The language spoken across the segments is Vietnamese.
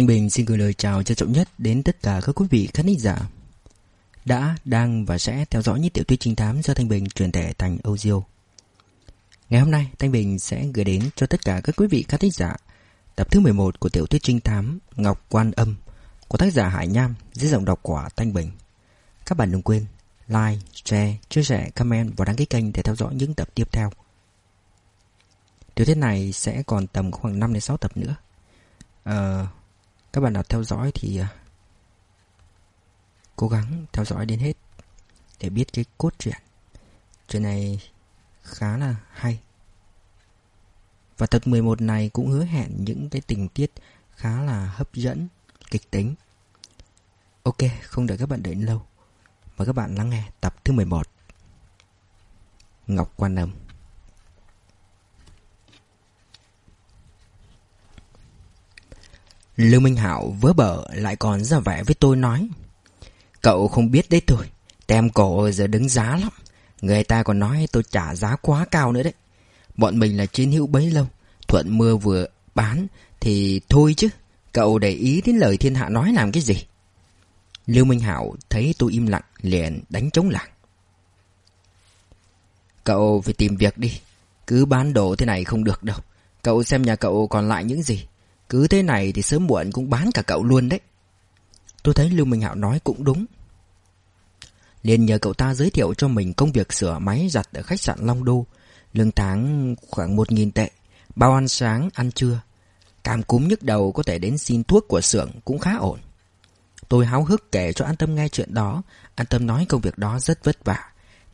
Thanh Bình xin gửi lời chào trân trọng nhất đến tất cả các quý vị khán giả đã, đang và sẽ theo dõi những tiểu thuyết trinh thám do Thanh Bình truyền thể thành audio. Ngày hôm nay, Thanh Bình sẽ gửi đến cho tất cả các quý vị khán giả tập thứ 11 của tiểu thuyết trinh thám Ngọc Quan Âm của tác giả Hải Nham dưới giọng đọc của Thanh Bình. Các bạn đừng quên like, share, chia sẻ, comment và đăng ký kênh để theo dõi những tập tiếp theo. Tiểu thuyết này sẽ còn tầm khoảng 5 đến 6 tập nữa. Ờ, các bạn nào theo dõi thì à, cố gắng theo dõi đến hết để biết cái cốt truyện. Chuyện này khá là hay. Và tập 11 này cũng hứa hẹn những cái tình tiết khá là hấp dẫn, kịch tính. Ok, không đợi các bạn đợi lâu. Mời các bạn lắng nghe tập thứ 11. Ngọc Quan Âm Lưu Minh Hảo vớ bở lại còn ra vẻ với tôi nói, Cậu không biết đấy thôi, Tem cổ giờ đứng giá lắm. Người ta còn nói tôi trả giá quá cao nữa đấy. Bọn mình là chiến hữu bấy lâu, Thuận mưa vừa bán Thì thôi chứ. Cậu để ý đến lời thiên hạ nói làm cái gì? Lưu Minh Hảo thấy tôi im lặng, liền đánh chống lảng Cậu phải tìm việc đi, Cứ bán đồ thế này không được đâu. Cậu xem nhà cậu còn lại những gì cứ thế này thì sớm muộn cũng bán cả cậu luôn đấy. Tôi thấy Lưu Minh Hạo nói cũng đúng. liền nhờ cậu ta giới thiệu cho mình công việc sửa máy giặt ở khách sạn Long Đô. Lương tháng khoảng 1.000 tệ. Bao ăn sáng, ăn trưa. Cảm cúm nhức đầu có thể đến xin thuốc của xưởng cũng khá ổn. Tôi háo hức kể cho An Tâm nghe chuyện đó. An Tâm nói công việc đó rất vất vả.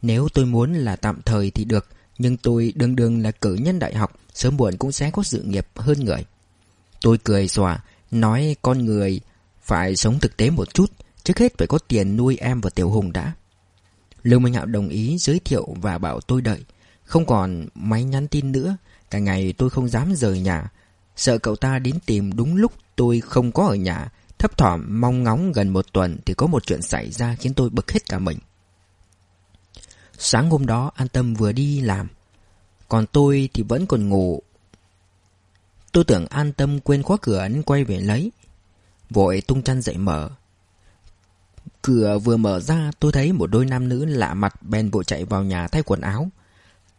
Nếu tôi muốn là tạm thời thì được. Nhưng tôi đương đương là cử nhân đại học. Sớm muộn cũng sẽ có sự nghiệp hơn người. Tôi cười xòa, nói con người phải sống thực tế một chút, trước hết phải có tiền nuôi em và Tiểu Hùng đã. Lưu Minh Hạo đồng ý giới thiệu và bảo tôi đợi. Không còn máy nhắn tin nữa, cả ngày tôi không dám rời nhà. Sợ cậu ta đến tìm đúng lúc tôi không có ở nhà, thấp thỏm mong ngóng gần một tuần thì có một chuyện xảy ra khiến tôi bực hết cả mình. Sáng hôm đó an tâm vừa đi làm, còn tôi thì vẫn còn ngủ Tôi tưởng an tâm quên khóa cửa nên quay về lấy. Vội tung chăn dậy mở. Cửa vừa mở ra, tôi thấy một đôi nam nữ lạ mặt bèn vội chạy vào nhà thay quần áo.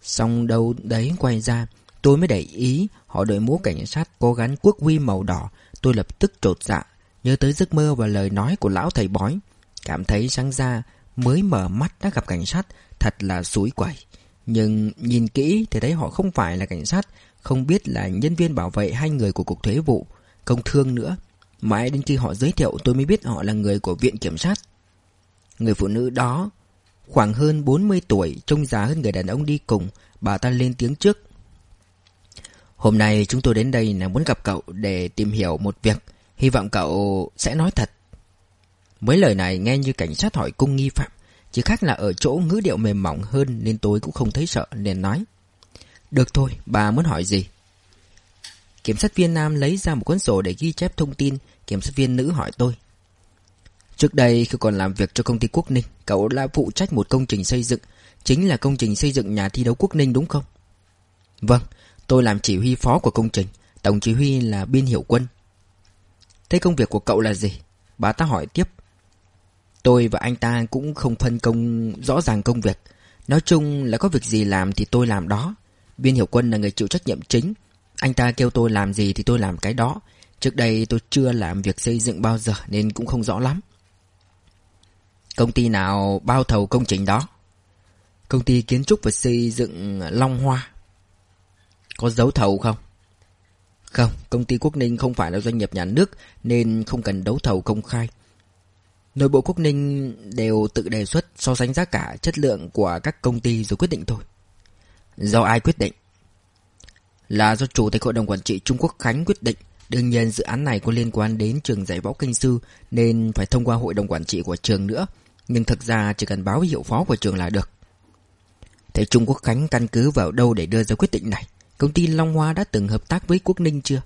Xong đâu đấy quay ra, tôi mới để ý, họ đội mũ cảnh sát cố gắng quốc huy màu đỏ. Tôi lập tức trột dạ nhớ tới giấc mơ và lời nói của lão thầy bói. Cảm thấy sáng ra mới mở mắt đã gặp cảnh sát, thật là suối quẩy. Nhưng nhìn kỹ thì thấy họ không phải là cảnh sát không biết là nhân viên bảo vệ hai người của Cục Thuế vụ, Công Thương nữa. Mãi đến khi họ giới thiệu, tôi mới biết họ là người của Viện Kiểm sát. Người phụ nữ đó, Khoảng hơn 40 tuổi, Trông già hơn người đàn ông đi cùng. Bà ta lên tiếng trước. Hôm nay chúng tôi đến đây là muốn gặp cậu Để tìm hiểu một việc. Hy vọng cậu sẽ nói thật. Mấy lời này nghe như cảnh sát hỏi cung nghi phạm. Chỉ khác là ở chỗ ngữ điệu mềm mỏng hơn Nên tôi cũng không thấy sợ liền nói được thôi, bà muốn hỏi gì? Kiểm sát viên nam lấy ra một cuốn sổ để ghi chép thông tin, kiểm sát viên nữ hỏi tôi. Trước đây khi còn làm việc cho công ty Quốc Ninh, cậu đã phụ trách một công trình xây dựng, chính là công trình xây dựng nhà thi đấu Quốc Ninh đúng không? Vâng, tôi làm chỉ huy phó của công trình, tổng chỉ huy là Biên Hiểu Quân. Thế công việc của cậu là gì? Bà ta hỏi tiếp. Tôi và anh ta cũng không phân công rõ ràng công việc. Nói chung là có việc gì làm thì tôi làm đó. Viên Hiểu Quân là người chịu trách nhiệm chính. Anh ta kêu tôi làm gì thì tôi làm cái đó. Trước đây tôi chưa làm việc xây dựng bao giờ Nên cũng không rõ lắm. Công ty nào bao thầu công trình đó? Công ty kiến trúc và xây dựng Long Hoa. Có dấu thầu không? Không, công ty Quốc Ninh không phải là doanh nghiệp nhà nước Nên không cần đấu thầu công khai. Nội bộ Quốc Ninh đều tự đề xuất so sánh giá cả chất lượng của các công ty rồi quyết định thôi. Do ai quyết định? Là do Chủ tịch Hội đồng Quản trị Trung Quốc Khánh quyết định. Đương nhiên dự án này có liên quan đến trường giải võ kinh sư nên phải thông qua Hội đồng Quản trị của trường nữa. Nhưng thực ra chỉ cần báo với hiệu phó của trường là được. Thế Trung Quốc Khánh căn cứ vào đâu để đưa ra quyết định này? Công ty Long Hoa đã từng hợp tác với Quốc Ninh chưa?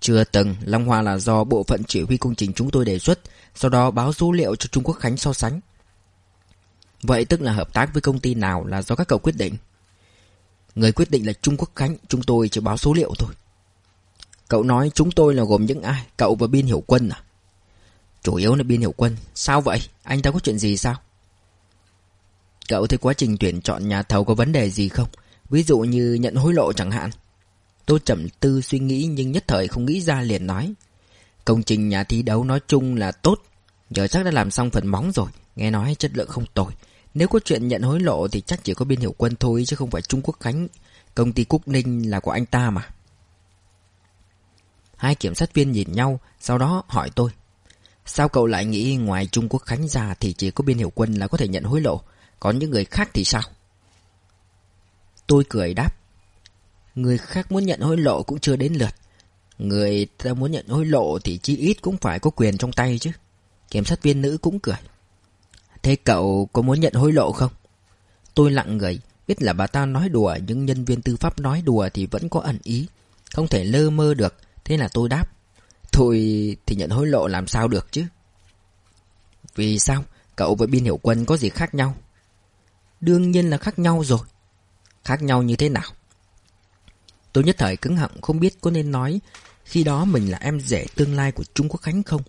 Chưa từng, Long Hoa là do bộ phận chỉ huy công trình chúng tôi đề xuất, sau đó báo số liệu cho Trung Quốc Khánh so sánh. Vậy tức là hợp tác với công ty nào là do các cậu quyết định? Người quyết định là Trung Quốc Khánh, Chúng tôi chỉ báo số liệu thôi Cậu nói chúng tôi là gồm những ai? Cậu và Biên Hiểu Quân à? Chủ yếu là Biên Hiểu Quân. Sao vậy? Anh ta có chuyện gì sao? Cậu thấy quá trình tuyển chọn nhà thầu có vấn đề gì không? Ví dụ như nhận hối lộ chẳng hạn. Tôi chậm tư suy nghĩ nhưng nhất thời không nghĩ ra liền nói. Công trình nhà thi đấu nói chung là tốt. Giờ chắc đã làm xong phần móng rồi. Nghe nói chất lượng không tồi. Nếu có chuyện nhận hối lộ thì chắc chỉ có biên hiệu quân thôi chứ không phải Trung Quốc Khánh. Công ty Cúc Ninh là của anh ta mà. Hai kiểm sát viên nhìn nhau, sau đó hỏi tôi. Sao cậu lại nghĩ ngoài Trung Quốc Khánh ra thì chỉ có biên hiệu quân là có thể nhận hối lộ, còn những người khác thì sao? Tôi cười đáp. Người khác muốn nhận hối lộ cũng chưa đến lượt. Người ta muốn nhận hối lộ thì chi ít cũng phải có quyền trong tay chứ. Kiểm sát viên nữ cũng cười. Thế cậu có muốn nhận hối lộ không? Tôi lặng người, biết là bà ta nói đùa nhưng nhân viên tư pháp nói đùa thì vẫn có ẩn ý. Không thể lơ mơ được, thế là tôi đáp. Thôi thì nhận hối lộ làm sao được chứ? Vì sao? Cậu với biên hiểu quân có gì khác nhau? Đương nhiên là khác nhau rồi. Khác nhau như thế nào? Tôi nhất thời cứng họng không biết có nên nói khi đó mình là em rể tương lai của Trung Quốc Khánh không.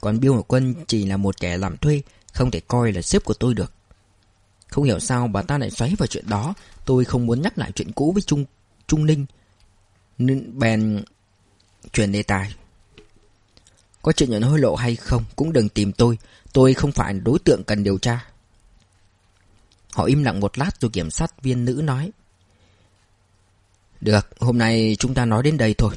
Còn Biêu Hiểu Quân chỉ là một kẻ làm thuê, không thể coi là sếp của tôi được. Không hiểu sao bà ta lại xoáy vào chuyện đó, tôi không muốn nhắc lại chuyện cũ với Trung Trung Ninh. Nên bèn chuyển đề tài. Có chuyện nhận hối lộ hay không cũng đừng tìm tôi, tôi không phải đối tượng cần điều tra. Họ im lặng một lát rồi kiểm sát viên nữ nói. Được, hôm nay chúng ta nói đến đây thôi.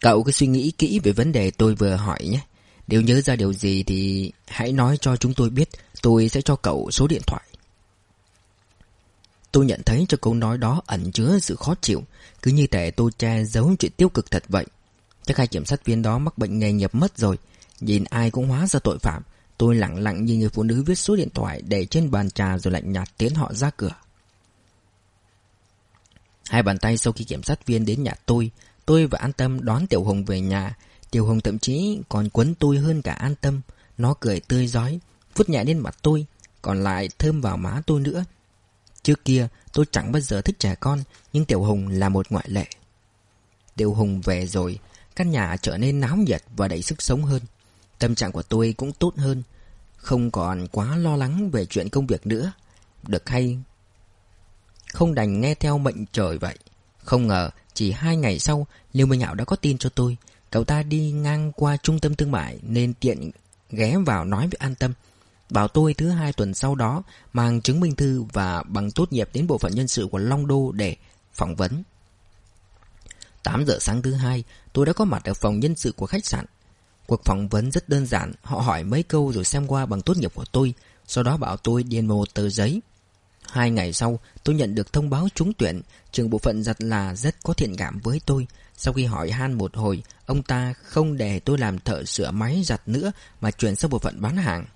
Cậu cứ suy nghĩ kỹ về vấn đề tôi vừa hỏi nhé. Nếu nhớ ra điều gì thì hãy nói cho chúng tôi biết, tôi sẽ cho cậu số điện thoại. Tôi nhận thấy cho câu nói đó ẩn chứa sự khó chịu, cứ như thể tôi che giấu chuyện tiêu cực thật vậy. Chắc hai kiểm sát viên đó mắc bệnh nghề nghiệp mất rồi, nhìn ai cũng hóa ra tội phạm. Tôi lặng lặng như người phụ nữ viết số điện thoại để trên bàn trà rồi lạnh nhạt tiến họ ra cửa. Hai bàn tay sau khi kiểm sát viên đến nhà tôi, tôi và An Tâm đón Tiểu Hùng về nhà. Tiểu Hùng thậm chí còn quấn tôi hơn cả An Tâm. Nó cười tươi giói, phút nhẹ lên mặt tôi, còn lại thơm vào má tôi nữa. Trước kia tôi chẳng bao giờ thích trẻ con, nhưng Tiểu Hùng là một ngoại lệ. Tiểu Hùng về rồi, căn nhà trở nên náo nhiệt và đầy sức sống hơn. Tâm trạng của tôi cũng tốt hơn, không còn quá lo lắng về chuyện công việc nữa. Được hay không đành nghe theo mệnh trời vậy. Không ngờ, chỉ hai ngày sau, Liêu Minh Hảo đã có tin cho tôi. Cậu ta đi ngang qua trung tâm thương mại nên tiện ghé vào nói với an tâm. Bảo tôi thứ hai tuần sau đó mang chứng minh thư và bằng tốt nghiệp đến bộ phận nhân sự của Long Đô để phỏng vấn. 8 giờ sáng thứ hai, tôi đã có mặt ở phòng nhân sự của khách sạn. Cuộc phỏng vấn rất đơn giản, họ hỏi mấy câu rồi xem qua bằng tốt nghiệp của tôi, sau đó bảo tôi điền một tờ giấy. Hai ngày sau, tôi nhận được thông báo trúng tuyển, trường bộ phận giặt là rất có thiện cảm với tôi. Sau khi hỏi han một hồi, ông ta không để tôi làm thợ sửa máy giặt nữa mà chuyển sang bộ phận bán hàng.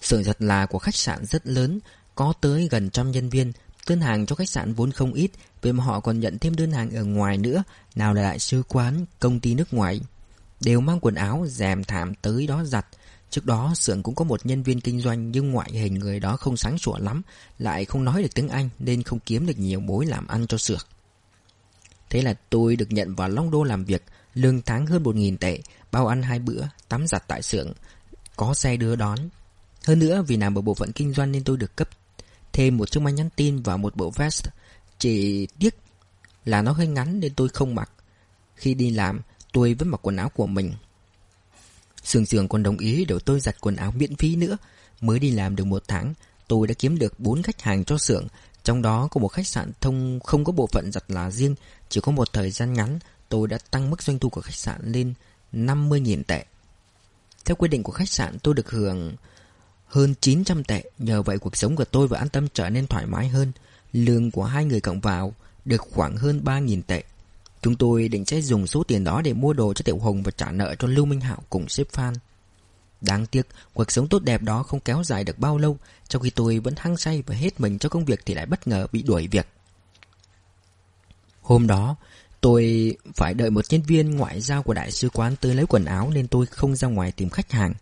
Xưởng giặt là của khách sạn rất lớn, có tới gần trăm nhân viên. Đơn hàng cho khách sạn vốn không ít, vậy mà họ còn nhận thêm đơn hàng ở ngoài nữa, nào là đại sứ quán, công ty nước ngoài. Đều mang quần áo, rèm thảm tới đó giặt. Trước đó xưởng cũng có một nhân viên kinh doanh nhưng ngoại hình người đó không sáng sủa lắm, lại không nói được tiếng Anh nên không kiếm được nhiều mối làm ăn cho xưởng. Thế là tôi được nhận vào Long Đô làm việc, lương tháng hơn 1.000 tệ, bao ăn hai bữa, tắm giặt tại xưởng, có xe đưa đón. Hơn nữa vì làm ở bộ phận kinh doanh nên tôi được cấp thêm một chiếc máy nhắn tin và một bộ vest. Chỉ tiếc là nó hơi ngắn nên tôi không mặc. Khi đi làm, tôi vẫn mặc quần áo của mình. Sương Sương còn đồng ý để tôi giặt quần áo miễn phí nữa. Mới đi làm được một tháng, tôi đã kiếm được 4 khách hàng cho xưởng. Trong đó có một khách sạn thông không có bộ phận giặt là riêng. Chỉ có một thời gian ngắn, tôi đã tăng mức doanh thu của khách sạn lên 50.000 tệ. Theo quy định của khách sạn, tôi được hưởng hơn 900 tệ. Nhờ vậy cuộc sống của tôi và an tâm trở nên thoải mái hơn. Lương của hai người cộng vào được khoảng hơn 3.000 tệ. Chúng tôi định sẽ dùng số tiền đó để mua đồ cho Tiểu Hồng và trả nợ cho Lưu Minh Hạo cùng sếp Phan. Đáng tiếc, cuộc sống tốt đẹp đó không kéo dài được bao lâu, trong khi tôi vẫn hăng say và hết mình cho công việc thì lại bất ngờ bị đuổi việc. Hôm đó, tôi phải đợi một nhân viên ngoại giao của đại sứ quán tới lấy quần áo nên tôi không ra ngoài tìm khách hàng.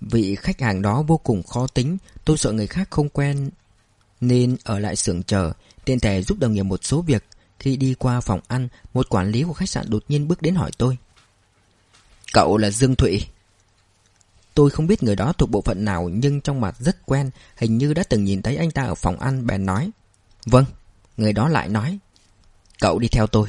Vị khách hàng đó vô cùng khó tính, tôi sợ người khác không quen nên ở lại xưởng chờ, tiện thể giúp đồng nghiệp một số việc. Khi đi qua phòng ăn, Một quản lý của khách sạn đột nhiên bước đến hỏi tôi. Cậu là Dương Thụy. Tôi không biết người đó thuộc bộ phận nào Nhưng trong mặt rất quen, Hình như đã từng nhìn thấy anh ta ở phòng ăn, bèn nói Vâng Người đó lại nói, Cậu đi theo tôi.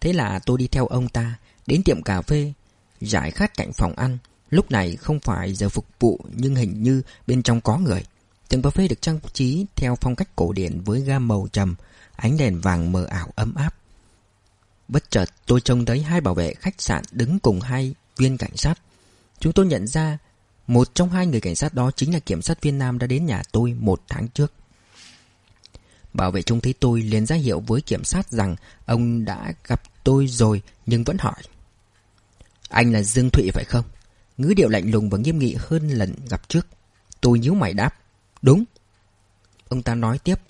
Thế là tôi đi theo ông ta, Đến tiệm cà phê Giải khát cạnh phòng ăn. Lúc này không phải giờ phục vụ, Nhưng hình như bên trong có người. Tiệm cà phê được trang trí theo phong cách cổ điển Với gam màu trầm Ánh đèn vàng mờ ảo ấm áp. Bất chợt, tôi trông thấy hai bảo vệ khách sạn Đứng cùng hai viên cảnh sát. Chúng tôi nhận ra Một trong hai người cảnh sát đó chính là kiểm sát viên Nam đã đến nhà tôi một tháng trước. Bảo vệ trông thấy tôi liền ra hiệu với kiểm sát rằng Ông đã gặp tôi rồi, nhưng vẫn hỏi. Anh là Dương Thụy phải không? Ngữ điệu lạnh lùng và nghiêm nghị hơn lần gặp trước. Tôi nhíu mày đáp. Đúng. Ông ta nói tiếp.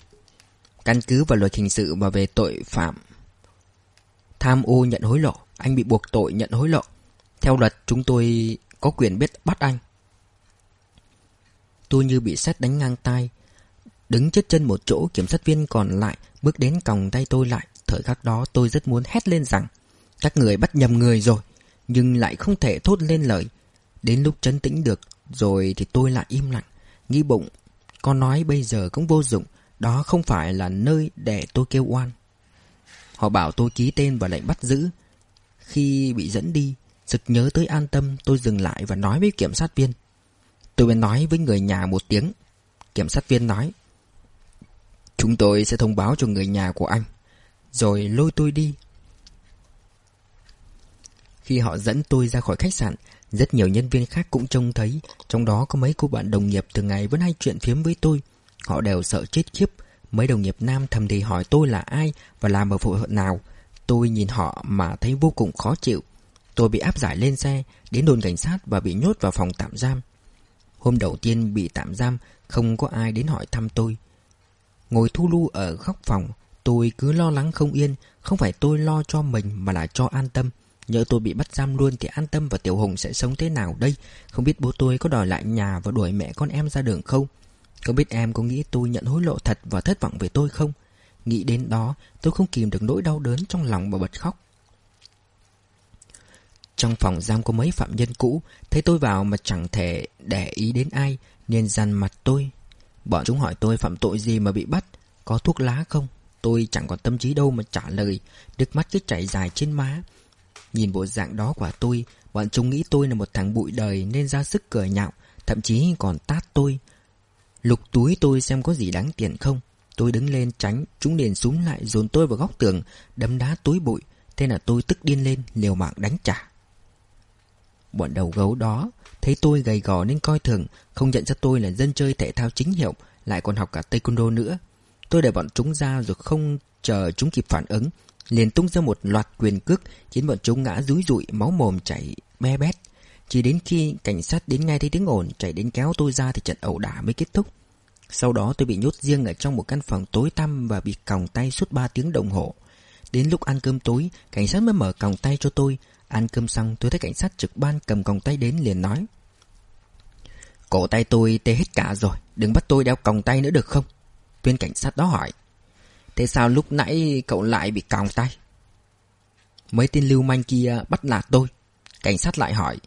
Căn cứ vào luật hình sự và về tội phạm. Tham ô nhận hối lộ, Anh bị buộc tội nhận hối lộ. Theo luật, chúng tôi có quyền biết bắt anh. Tôi như bị xét đánh ngang tai, Đứng chết chân một chỗ, kiểm sát viên còn lại Bước đến còng tay tôi lại. Thời khắc đó, tôi rất muốn hét lên rằng, Các người bắt nhầm người rồi, Nhưng lại không thể thốt lên lời. Đến lúc chấn tĩnh được Rồi thì tôi lại im lặng, Nghĩ bụng Con nói bây giờ cũng vô dụng đó không phải là nơi để tôi kêu oan. Họ bảo tôi ký tên và lệnh bắt giữ. Khi bị dẫn đi, Sực nhớ tới an tâm, Tôi dừng lại và nói với kiểm sát viên. Tôi mới nói với người nhà một tiếng. Kiểm sát viên nói, Chúng tôi sẽ thông báo cho người nhà của anh, Rồi lôi tôi đi. Khi họ dẫn tôi ra khỏi khách sạn, Rất nhiều nhân viên khác cũng trông thấy. Trong đó có mấy cô bạn đồng nghiệp từ ngày vẫn hay chuyện phiếm với tôi. Họ đều sợ chết khiếp. Mấy đồng nghiệp nam thầm thì hỏi tôi là ai Và làm ở phụ hội nào. Tôi nhìn họ mà thấy vô cùng khó chịu. Tôi bị áp giải lên xe, Đến đồn cảnh sát và bị nhốt vào phòng tạm giam. Hôm đầu tiên bị tạm giam, Không có ai đến hỏi thăm tôi. Ngồi thu lu ở góc phòng, Tôi cứ lo lắng không yên. Không phải tôi lo cho mình mà là cho an tâm. Nhớ tôi bị bắt giam luôn thì an tâm và Tiểu Hùng sẽ sống thế nào đây? Không biết bố tôi có đòi lại nhà và đuổi mẹ con em ra đường không? Có biết em có nghĩ tôi nhận hối lộ thật và thất vọng về tôi không? Nghĩ đến đó, tôi không kìm được nỗi đau đớn trong lòng mà bật khóc. Trong phòng giam có mấy phạm nhân cũ, Thấy tôi vào mà chẳng thể để ý đến ai, Nên dằn mặt tôi. Bọn chúng hỏi tôi phạm tội gì mà bị bắt, Có thuốc lá không? Tôi chẳng còn tâm trí đâu mà trả lời, Nước mắt cứ chảy dài trên má. Nhìn bộ dạng đó của tôi, Bọn chúng nghĩ tôi là một thằng bụi đời Nên ra sức cười nhạo, Thậm chí còn tát tôi. Lục túi tôi xem có gì đáng tiền không? Tôi đứng lên tránh, Chúng liền súng lại dồn tôi vào góc tường, Đấm đá túi bụi. Thế là tôi tức điên lên, liều mạng đánh trả. Bọn đầu gấu đó, Thấy tôi gầy gò nên coi thường, Không nhận ra tôi là dân chơi thể thao chính hiệu, Lại còn học cả taekwondo nữa. Tôi để bọn chúng ra rồi không chờ chúng kịp phản ứng, liền tung ra một loạt quyền cước, Khiến bọn chúng ngã rúi rụi, Máu mồm chảy be bét. Chỉ đến khi cảnh sát đến ngay thấy tiếng ồn, Chạy đến kéo tôi ra thì trận ẩu đả mới kết thúc. Sau đó tôi bị nhốt riêng Ở trong một căn phòng tối tăm Và bị còng tay suốt 3 tiếng đồng hồ. Đến lúc ăn cơm tối, Cảnh sát mới mở còng tay cho tôi. Ăn cơm xong, tôi thấy cảnh sát trực ban cầm còng tay đến liền nói, Cổ tay tôi tê hết cả rồi, Đừng bắt tôi đeo còng tay nữa được không? Viên cảnh sát đó hỏi, Thế sao lúc nãy cậu lại bị còng tay? Mấy tên lưu manh kia bắt nạt tôi, Cảnh sát lại hỏi.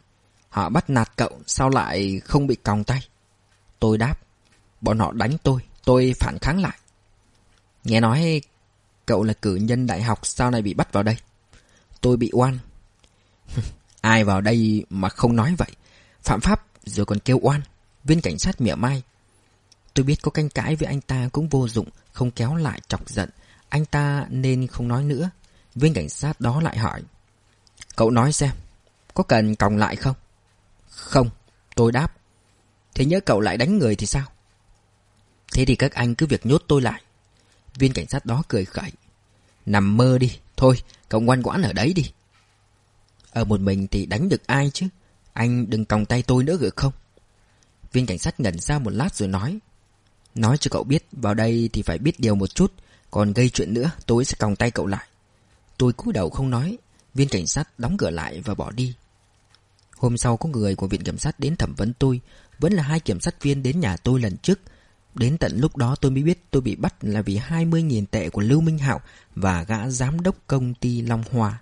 Họ bắt nạt cậu sao lại không bị còng tay? Tôi đáp, Bọn họ đánh tôi Tôi phản kháng lại. Nghe nói cậu là cử nhân đại học Sao lại bị bắt vào đây? Tôi bị oan. Ai vào đây mà không nói vậy? Phạm pháp rồi còn kêu oan, Viên cảnh sát mỉa mai. Tôi biết có canh cãi với anh ta cũng vô dụng, Không kéo lại chọc giận. Anh ta nên không nói nữa. Viên cảnh sát đó lại hỏi, Cậu nói xem, Có cần còng lại không? Không, tôi đáp. Thế nhớ cậu lại đánh người thì sao? Thế thì các anh cứ việc nhốt tôi lại. Viên cảnh sát đó cười khẩy. Nằm mơ đi, Thôi, cậu ngoan ngoãn ở đấy đi. Ở một mình thì đánh được ai chứ? Anh đừng còng tay tôi nữa được không? Viên cảnh sát ngẩn ra một lát rồi nói. Nói cho cậu biết, Vào đây thì phải biết điều một chút, Còn gây chuyện nữa, tôi sẽ còng tay cậu lại. Tôi cúi đầu không nói, Viên cảnh sát đóng cửa lại và bỏ đi. Hôm sau có người của viện kiểm sát đến thẩm vấn tôi. Vẫn là hai kiểm sát viên đến nhà tôi lần trước. Đến tận lúc đó tôi mới biết tôi bị bắt là vì 20.000 tệ của Lưu Minh Hạo và gã giám đốc công ty Long hòa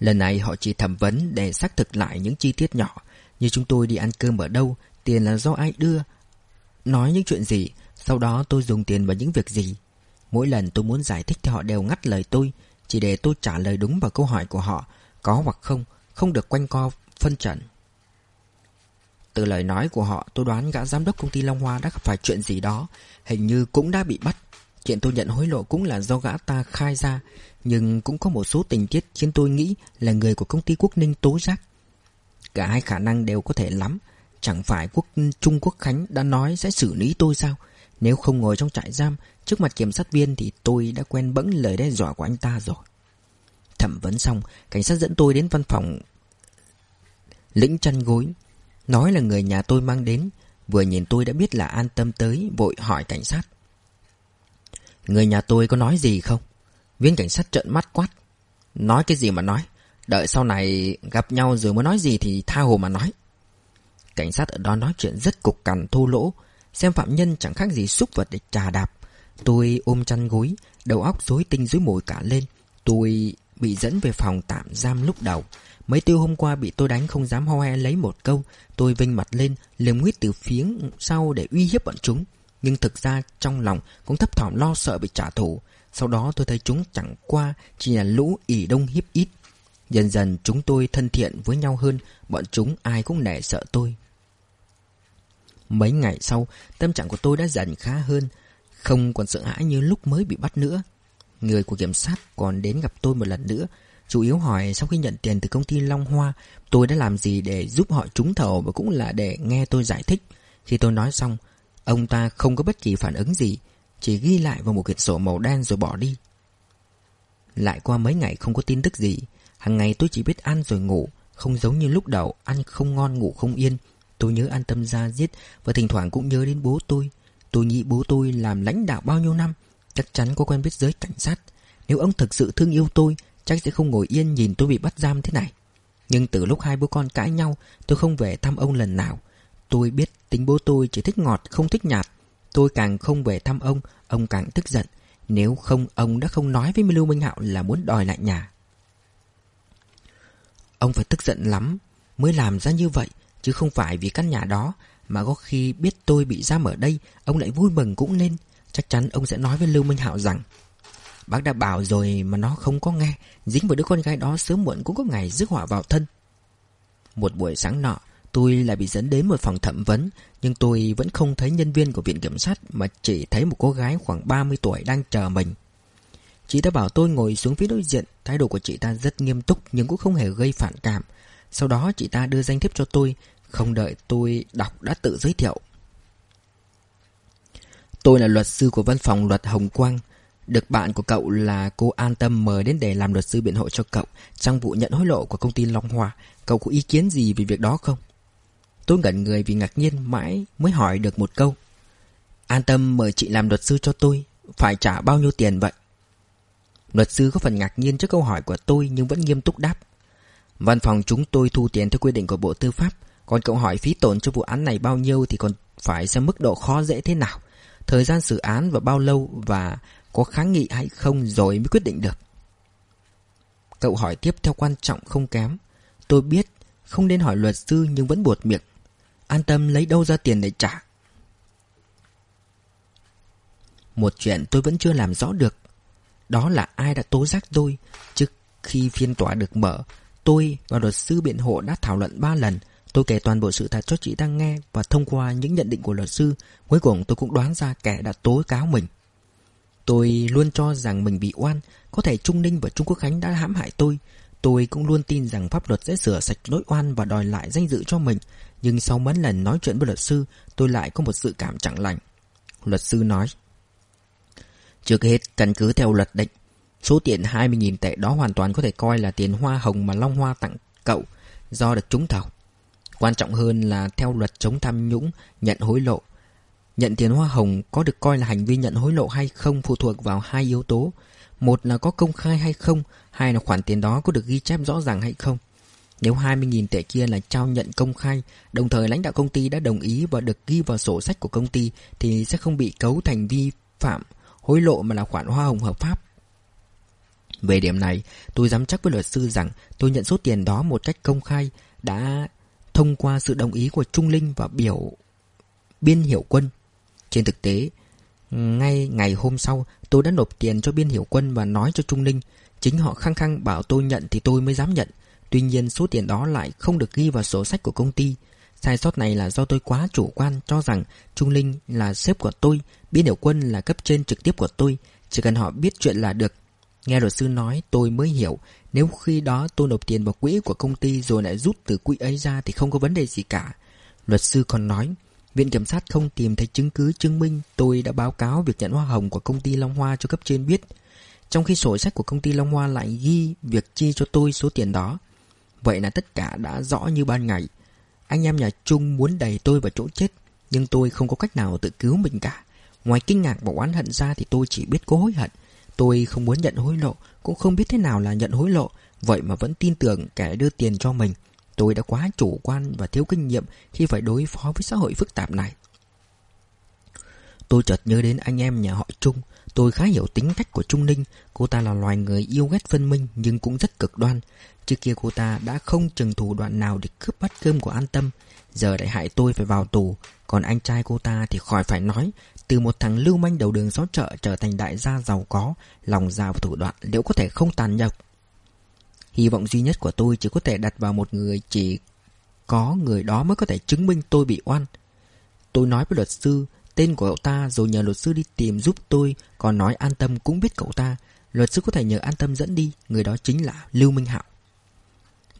Lần này họ chỉ thẩm vấn để xác thực lại những chi tiết nhỏ. Như chúng tôi đi ăn cơm ở đâu, tiền là do ai đưa, nói những chuyện gì, sau đó tôi dùng tiền vào những việc gì. Mỗi lần tôi muốn giải thích thì họ đều ngắt lời tôi, chỉ để tôi trả lời đúng vào câu hỏi của họ, có hoặc không, không được quanh co phân trần. Từ lời nói của họ tôi đoán gã giám đốc công ty Long Hoa đã gặp phải chuyện gì đó Hình như cũng đã bị bắt. Chuyện tôi nhận hối lộ cũng là do gã ta khai ra Nhưng cũng có một số tình tiết khiến tôi nghĩ là người của công ty Quốc Ninh tố giác. Cả hai khả năng đều có thể lắm. Chẳng phải quốc Trung Quốc Khánh đã nói sẽ xử lý tôi sao? Nếu không ngồi trong trại giam Trước mặt kiểm sát viên thì tôi đã quen bẫng lời đe dọa của anh ta rồi. Thẩm vấn xong, Cảnh sát dẫn tôi đến văn phòng Lĩnh chăn gối. Nói là người nhà tôi mang đến, Vừa nhìn tôi đã biết là an tâm tới, Vội hỏi cảnh sát. Người nhà tôi có nói gì không? Viên cảnh sát trợn mắt quát. Nói cái gì mà nói? Đợi sau này gặp nhau rồi mới nói gì Thì tha hồ mà nói. Cảnh sát ở đó nói chuyện rất cục cằn, thô lỗ. Xem phạm nhân chẳng khác gì xúc vật để trà đạp. Tôi ôm chăn gối, Đầu óc rối tinh rối mồi cả lên. Tôi bị dẫn về phòng tạm giam lúc đầu. Mấy tiêu hôm qua bị tôi đánh không dám ho he lấy một câu. Tôi vinh mặt lên, liềm nguyết từ phía sau để uy hiếp bọn chúng. Nhưng thực ra trong lòng cũng thấp thỏm lo sợ bị trả thù. Sau đó tôi thấy chúng chẳng qua Chỉ là lũ ỉ đông hiếp ít. Dần dần chúng tôi thân thiện với nhau hơn, Bọn chúng ai cũng nể sợ tôi. Mấy ngày sau, Tâm trạng của tôi đã dần khá hơn. Không còn sợ hãi như lúc mới bị bắt nữa. Người của kiểm sát còn đến gặp tôi một lần nữa. Chủ yếu hỏi sau khi nhận tiền từ công ty Long Hoa, Tôi đã làm gì để giúp họ trúng thầu Và cũng là để nghe tôi giải thích. Khi tôi nói xong, Ông ta không có bất kỳ phản ứng gì, Chỉ ghi lại vào một quyển sổ màu đen rồi bỏ đi. Lại qua mấy ngày không có tin tức gì, Hàng ngày tôi chỉ biết ăn rồi ngủ, Không giống như lúc đầu, Ăn không ngon, ngủ không yên. Tôi nhớ an tâm ra giết Và thỉnh thoảng cũng nhớ đến bố tôi. Tôi nghĩ bố tôi làm lãnh đạo bao nhiêu năm Chắc chắn có quen biết giới cảnh sát. Nếu ông thực sự thương yêu tôi, Chắc sẽ không ngồi yên nhìn tôi bị bắt giam thế này. Nhưng từ lúc hai bố con cãi nhau, Tôi không về thăm ông lần nào. Tôi biết tính bố tôi chỉ thích ngọt, không thích nhạt. Tôi càng không về thăm ông Ông càng tức giận. Nếu không, ông đã không nói với Lưu Minh Hạo là muốn đòi lại nhà. Ông phải tức giận lắm, Mới làm ra như vậy, Chứ không phải vì căn nhà đó, Mà có khi biết tôi bị giam ở đây, Ông lại vui mừng cũng nên Chắc chắn ông sẽ nói với Lưu Minh Hạo rằng, Bác đã bảo rồi mà nó không có nghe. Dính vào đứa con gái đó sớm muộn cũng có ngày rước họa vào thân. Một buổi sáng nọ, Tôi lại bị dẫn đến một phòng thẩm vấn, Nhưng tôi vẫn không thấy nhân viên của viện kiểm sát Mà chỉ thấy một cô gái khoảng 30 tuổi đang chờ mình. Chị ta bảo tôi ngồi xuống phía đối diện, Thái độ của chị ta rất nghiêm túc Nhưng cũng không hề gây phản cảm. Sau đó chị ta đưa danh thiếp cho tôi, Không đợi tôi đọc đã tự giới thiệu. Tôi là luật sư của văn phòng luật Hồng Quang được bạn của cậu là cô An Tâm mời đến để làm luật sư biện hộ cho cậu trong vụ nhận hối lộ của công ty Long hòa Cậu có ý kiến gì về việc đó không? Tôi ngẩn người vì ngạc nhiên mãi mới hỏi được một câu. An Tâm mời chị làm luật sư cho tôi. Phải trả bao nhiêu tiền vậy? Luật sư có phần ngạc nhiên trước câu hỏi của tôi nhưng vẫn nghiêm túc đáp. Văn phòng chúng tôi thu tiền theo quy định của Bộ Tư pháp. Còn cậu hỏi phí tổn cho vụ án này bao nhiêu thì còn phải xem mức độ khó dễ thế nào. Thời gian xử án và bao lâu và có kháng nghị hay không rồi mới quyết định được. Cậu hỏi tiếp theo quan trọng không kém. Tôi biết Không nên hỏi luật sư nhưng vẫn buột miệng. An tâm lấy đâu ra tiền để trả? Một chuyện tôi vẫn chưa làm rõ được. Đó là ai đã tố giác tôi Trước khi phiên tòa được mở. Tôi và luật sư biện hộ đã thảo luận ba lần. Tôi kể toàn bộ sự thật cho chị đang nghe Và thông qua những nhận định của luật sư. Cuối cùng tôi cũng đoán ra kẻ đã tố cáo mình. Tôi luôn cho rằng mình bị oan, Có thể Trung Ninh và Trung Quốc Khánh đã hãm hại tôi. Tôi cũng luôn tin rằng pháp luật sẽ sửa sạch nỗi oan và đòi lại danh dự cho mình. Nhưng sau mấy lần nói chuyện với luật sư, Tôi lại có một sự cảm chẳng lành. Luật sư nói, Trước hết, căn cứ theo luật định, Số tiền 20.000 tệ đó hoàn toàn có thể coi là tiền hoa hồng mà Long Hoa tặng cậu. Do được trúng thầu Quan trọng hơn là theo luật chống tham nhũng Nhận hối lộ Nhận tiền hoa hồng có được coi là hành vi nhận hối lộ hay không phụ thuộc vào hai yếu tố. Một là có công khai hay không, hai là khoản tiền đó có được ghi chép rõ ràng hay không. Nếu 20.000 tệ kia là trao nhận công khai, đồng thời lãnh đạo công ty đã đồng ý và được ghi vào sổ sách của công ty thì sẽ không bị cấu thành vi phạm hối lộ mà là khoản hoa hồng hợp pháp. Về điểm này, tôi dám chắc với luật sư rằng tôi nhận số tiền đó một cách công khai đã thông qua sự đồng ý của Trung Linh và biểu biên hiểu quân. Trên thực tế, ngay ngày hôm sau tôi đã nộp tiền cho biên hiểu quân và nói cho Trung Linh. Chính họ khăng khăng bảo tôi nhận thì tôi mới dám nhận. Tuy nhiên số tiền đó lại không được ghi vào sổ sách của công ty. Sai sót này là do tôi quá chủ quan cho rằng Trung Linh là sếp của tôi, biên hiểu quân là cấp trên trực tiếp của tôi. Chỉ cần họ biết chuyện là được. Nghe luật sư nói tôi mới hiểu nếu khi đó tôi nộp tiền vào quỹ của công ty Rồi lại rút từ quỹ ấy ra Thì không có vấn đề gì cả. Luật sư còn nói, Viện kiểm sát không tìm thấy chứng cứ chứng minh Tôi đã báo cáo việc nhận hoa hồng của công ty Long Hoa cho cấp trên biết. Trong khi sổ sách của công ty Long Hoa lại ghi Việc chi cho tôi số tiền đó. Vậy là tất cả đã rõ như ban ngày. Anh em nhà Trung muốn đẩy tôi vào chỗ chết, Nhưng tôi không có cách nào tự cứu mình cả. Ngoài kinh ngạc và oán hận ra Thì tôi chỉ biết cố hối hận. Tôi không muốn nhận hối lộ, Cũng không biết thế nào là nhận hối lộ. Vậy mà vẫn tin tưởng kẻ đưa tiền cho mình. Tôi đã quá chủ quan và thiếu kinh nghiệm Khi phải đối phó với xã hội phức tạp này. Tôi chợt nhớ đến anh em nhà họ Trung. Tôi khá hiểu tính cách của Trung Ninh. Cô ta là loài người yêu ghét phân minh Nhưng cũng rất cực đoan. Trước kia cô ta đã không chừng thủ đoạn nào Để cướp bắt cơm của an tâm. Giờ lại hại tôi phải vào tù. Còn anh trai cô ta thì khỏi phải nói từ một thằng lưu manh đầu đường xó chợ trở thành đại gia giàu có, lòng dạ và thủ đoạn liệu có thể không tàn nhộc. Hy vọng duy nhất của tôi chỉ có thể đặt vào một người chỉ có người đó mới có thể chứng minh tôi bị oan. Tôi nói với luật sư tên của cậu ta rồi nhờ luật sư đi tìm giúp tôi, còn nói an tâm cũng biết cậu ta. Luật sư có thể nhờ an tâm dẫn đi, người đó chính là Lưu Minh Hạo.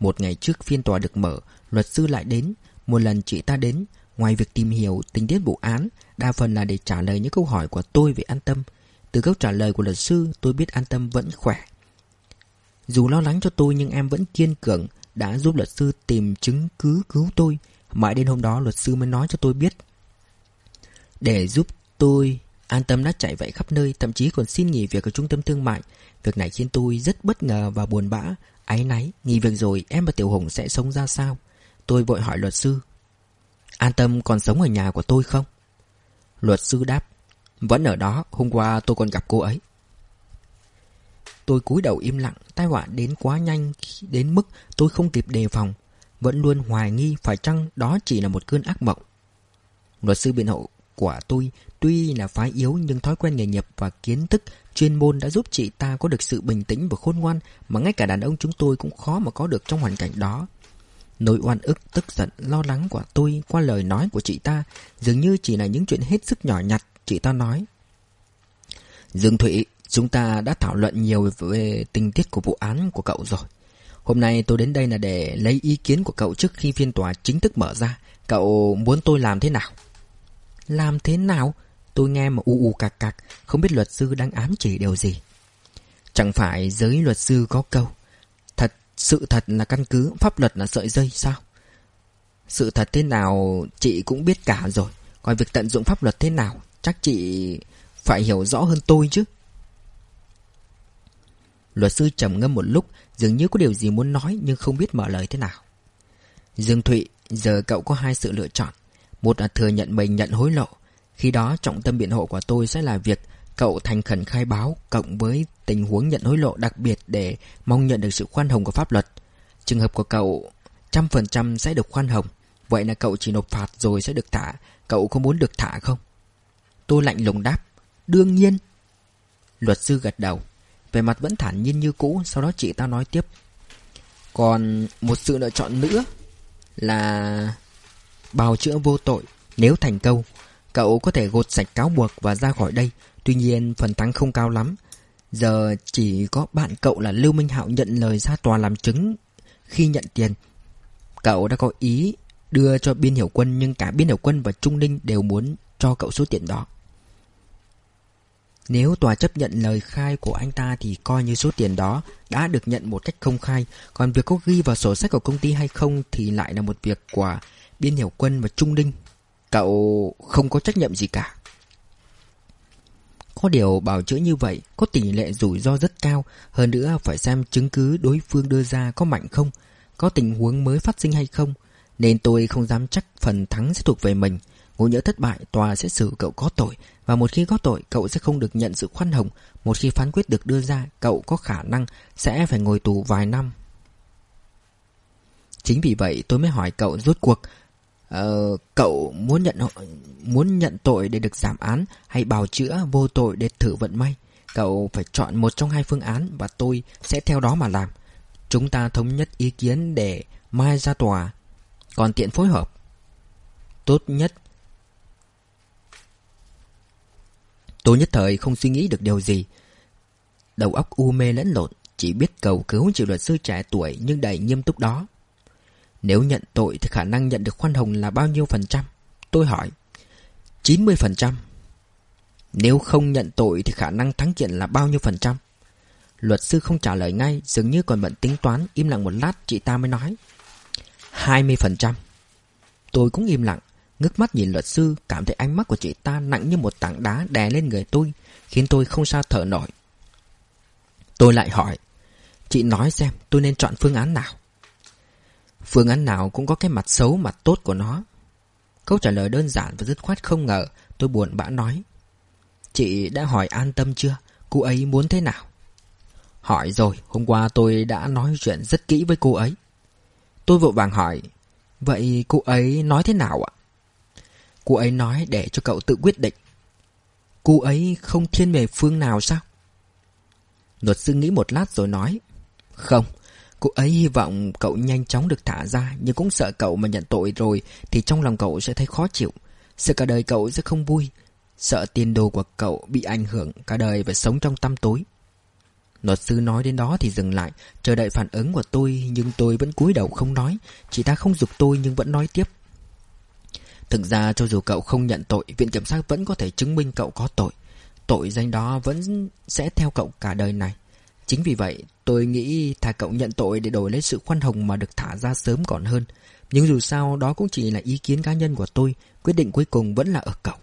Một ngày trước phiên tòa được mở, luật sư lại đến. Một lần chị ta đến, Ngoài việc tìm hiểu tình tiết vụ án, đa phần là để trả lời những câu hỏi của tôi về an tâm. Từ câu trả lời của luật sư, tôi biết an tâm vẫn khỏe. Dù lo lắng cho tôi nhưng em vẫn kiên cường, đã giúp luật sư tìm chứng cứ cứu tôi. Mãi đến hôm đó luật sư mới nói cho tôi biết. Để giúp tôi, an tâm đã chạy vậy khắp nơi, thậm chí còn xin nghỉ việc ở trung tâm thương mại. Việc này khiến tôi rất bất ngờ và buồn bã. Áy náy, nghỉ việc rồi em và Tiểu Hùng sẽ sống ra sao? Tôi vội hỏi luật sư An Tâm còn sống ở nhà của tôi không? Luật sư đáp Vẫn ở đó, hôm qua tôi còn gặp cô ấy Tôi cúi đầu im lặng Tai họa đến quá nhanh Đến mức tôi không kịp đề phòng Vẫn luôn hoài nghi phải chăng đó chỉ là một cơn ác mộng Luật sư biện hộ của tôi Tuy là phái yếu nhưng thói quen nghề nghiệp và kiến thức chuyên môn đã giúp chị ta có được sự bình tĩnh và khôn ngoan mà ngay cả đàn ông chúng tôi cũng khó mà có được trong hoàn cảnh đó. Nỗi oan ức, tức giận, lo lắng của tôi qua lời nói của chị ta dường như chỉ là những chuyện hết sức nhỏ nhặt, chị ta nói. Dương Thụy, chúng ta đã thảo luận nhiều về tình tiết của vụ án của cậu rồi. Hôm nay tôi đến đây là để lấy ý kiến của cậu trước khi phiên tòa chính thức mở ra. Cậu muốn tôi làm thế nào? Làm thế nào? Tôi nghe mà u u cạc cạc, không biết luật sư đang ám chỉ điều gì. Chẳng phải giới luật sư có câu sự thật là căn cứ, pháp luật là sợi dây sao? Sự thật thế nào chị cũng biết cả rồi. Còn việc tận dụng pháp luật thế nào Chắc chị phải hiểu rõ hơn tôi chứ. Luật sư trầm ngâm một lúc Dường như có điều gì muốn nói Nhưng không biết mở lời thế nào. Dương Thụy Giờ cậu có hai sự lựa chọn. Một là thừa nhận mình nhận hối lộ Khi đó trọng tâm biện hộ của tôi sẽ là việc Cậu thành khẩn khai báo cộng với tình huống nhận hối lộ đặc biệt để mong nhận được sự khoan hồng của pháp luật. Trường hợp của cậu trăm phần trăm sẽ được khoan hồng. Vậy là cậu chỉ nộp phạt rồi sẽ được thả. Cậu có muốn được thả không? Tôi lạnh lùng đáp. Đương nhiên. Luật sư gật đầu. Về mặt vẫn thản nhiên như cũ. Sau đó chị ta nói tiếp. Còn một sự lựa chọn nữa là bào chữa vô tội. Nếu thành công, cậu có thể gột sạch cáo buộc và ra khỏi đây. Tuy nhiên phần thắng không cao lắm Giờ chỉ có bạn cậu là Lưu Minh Hạo nhận lời ra tòa làm chứng khi nhận tiền. Cậu đã có ý đưa cho Biên Hiểu Quân nhưng cả Biên Hiểu Quân và Trung Ninh đều muốn cho cậu số tiền đó. Nếu tòa chấp nhận lời khai của anh ta thì coi như số tiền đó đã được nhận một cách công khai, còn việc có ghi vào sổ sách của công ty hay không thì lại là một việc của Biên Hiểu Quân và Trung Ninh. Cậu không có trách nhiệm gì cả. Có điều bảo chữa như vậy có tỷ lệ rủi ro rất cao Hơn nữa phải xem chứng cứ đối phương đưa ra có mạnh không có tình huống mới phát sinh hay không, nên tôi không dám chắc phần thắng sẽ thuộc về mình. Ngộ nhỡ thất bại, tòa sẽ xử cậu có tội, và một khi có tội, cậu sẽ không được nhận sự khoan hồng. Một khi phán quyết được đưa ra, cậu có khả năng sẽ phải ngồi tù vài năm. Chính vì vậy tôi mới hỏi cậu rốt cuộc Ờ, Cậu muốn nhận muốn nhận tội để được giảm án Hay bào chữa vô tội để thử vận may? Cậu phải chọn một trong hai phương án Và tôi sẽ theo đó mà làm. Chúng ta thống nhất ý kiến để mai ra tòa. Còn tiện phối hợp. Tốt nhất. Tôi nhất thời không suy nghĩ được điều gì. Đầu óc u mê lẫn lộn Chỉ biết cầu cứu chịu luật sư trẻ tuổi Nhưng đầy nghiêm túc đó nếu nhận tội thì khả năng nhận được khoan hồng là bao nhiêu phần trăm? Tôi hỏi. 90 phần trăm. Nếu không nhận tội thì khả năng thắng kiện là bao nhiêu phần trăm? Luật sư không trả lời ngay, dường như còn bận tính toán, im lặng một lát chị ta mới nói. 20 phần trăm. Tôi cũng im lặng, ngước mắt nhìn luật sư, cảm thấy ánh mắt của chị ta nặng như một tảng đá đè lên người tôi, khiến tôi không sao thở nổi. Tôi lại hỏi, chị nói xem tôi nên chọn phương án nào? Phương án nào cũng có cái mặt xấu, mặt tốt của nó. Câu trả lời đơn giản và dứt khoát không ngờ, Tôi buồn bã nói. Chị đã hỏi an tâm chưa? Cô ấy muốn thế nào? Hỏi rồi, Hôm qua tôi đã nói chuyện rất kỹ với cô ấy. Tôi vội vàng hỏi, Vậy cô ấy nói thế nào ạ? Cô ấy nói để cho cậu tự quyết định. Cô ấy không thiên về phương nào sao? Luật sư nghĩ một lát rồi nói, Không Cô ấy hy vọng cậu nhanh chóng được thả ra, Nhưng cũng sợ cậu mà nhận tội rồi Thì trong lòng cậu sẽ thấy khó chịu. Sợ cả đời cậu sẽ không vui. Sợ tiền đồ của cậu bị ảnh hưởng, Cả đời phải sống trong tăm tối. Luật sư nói đến đó thì dừng lại, Chờ đợi phản ứng của tôi, Nhưng tôi vẫn cúi đầu không nói. Chị ta không dục tôi nhưng vẫn nói tiếp. Thực ra cho dù cậu không nhận tội, Viện kiểm sát vẫn có thể chứng minh cậu có tội. Tội danh đó vẫn sẽ theo cậu cả đời này. Chính vì vậy tôi nghĩ thà cậu nhận tội để đổi lấy sự khoan hồng mà được thả ra sớm còn hơn. Nhưng dù sao đó cũng chỉ là ý kiến cá nhân của tôi, quyết định cuối cùng vẫn là ở cậu.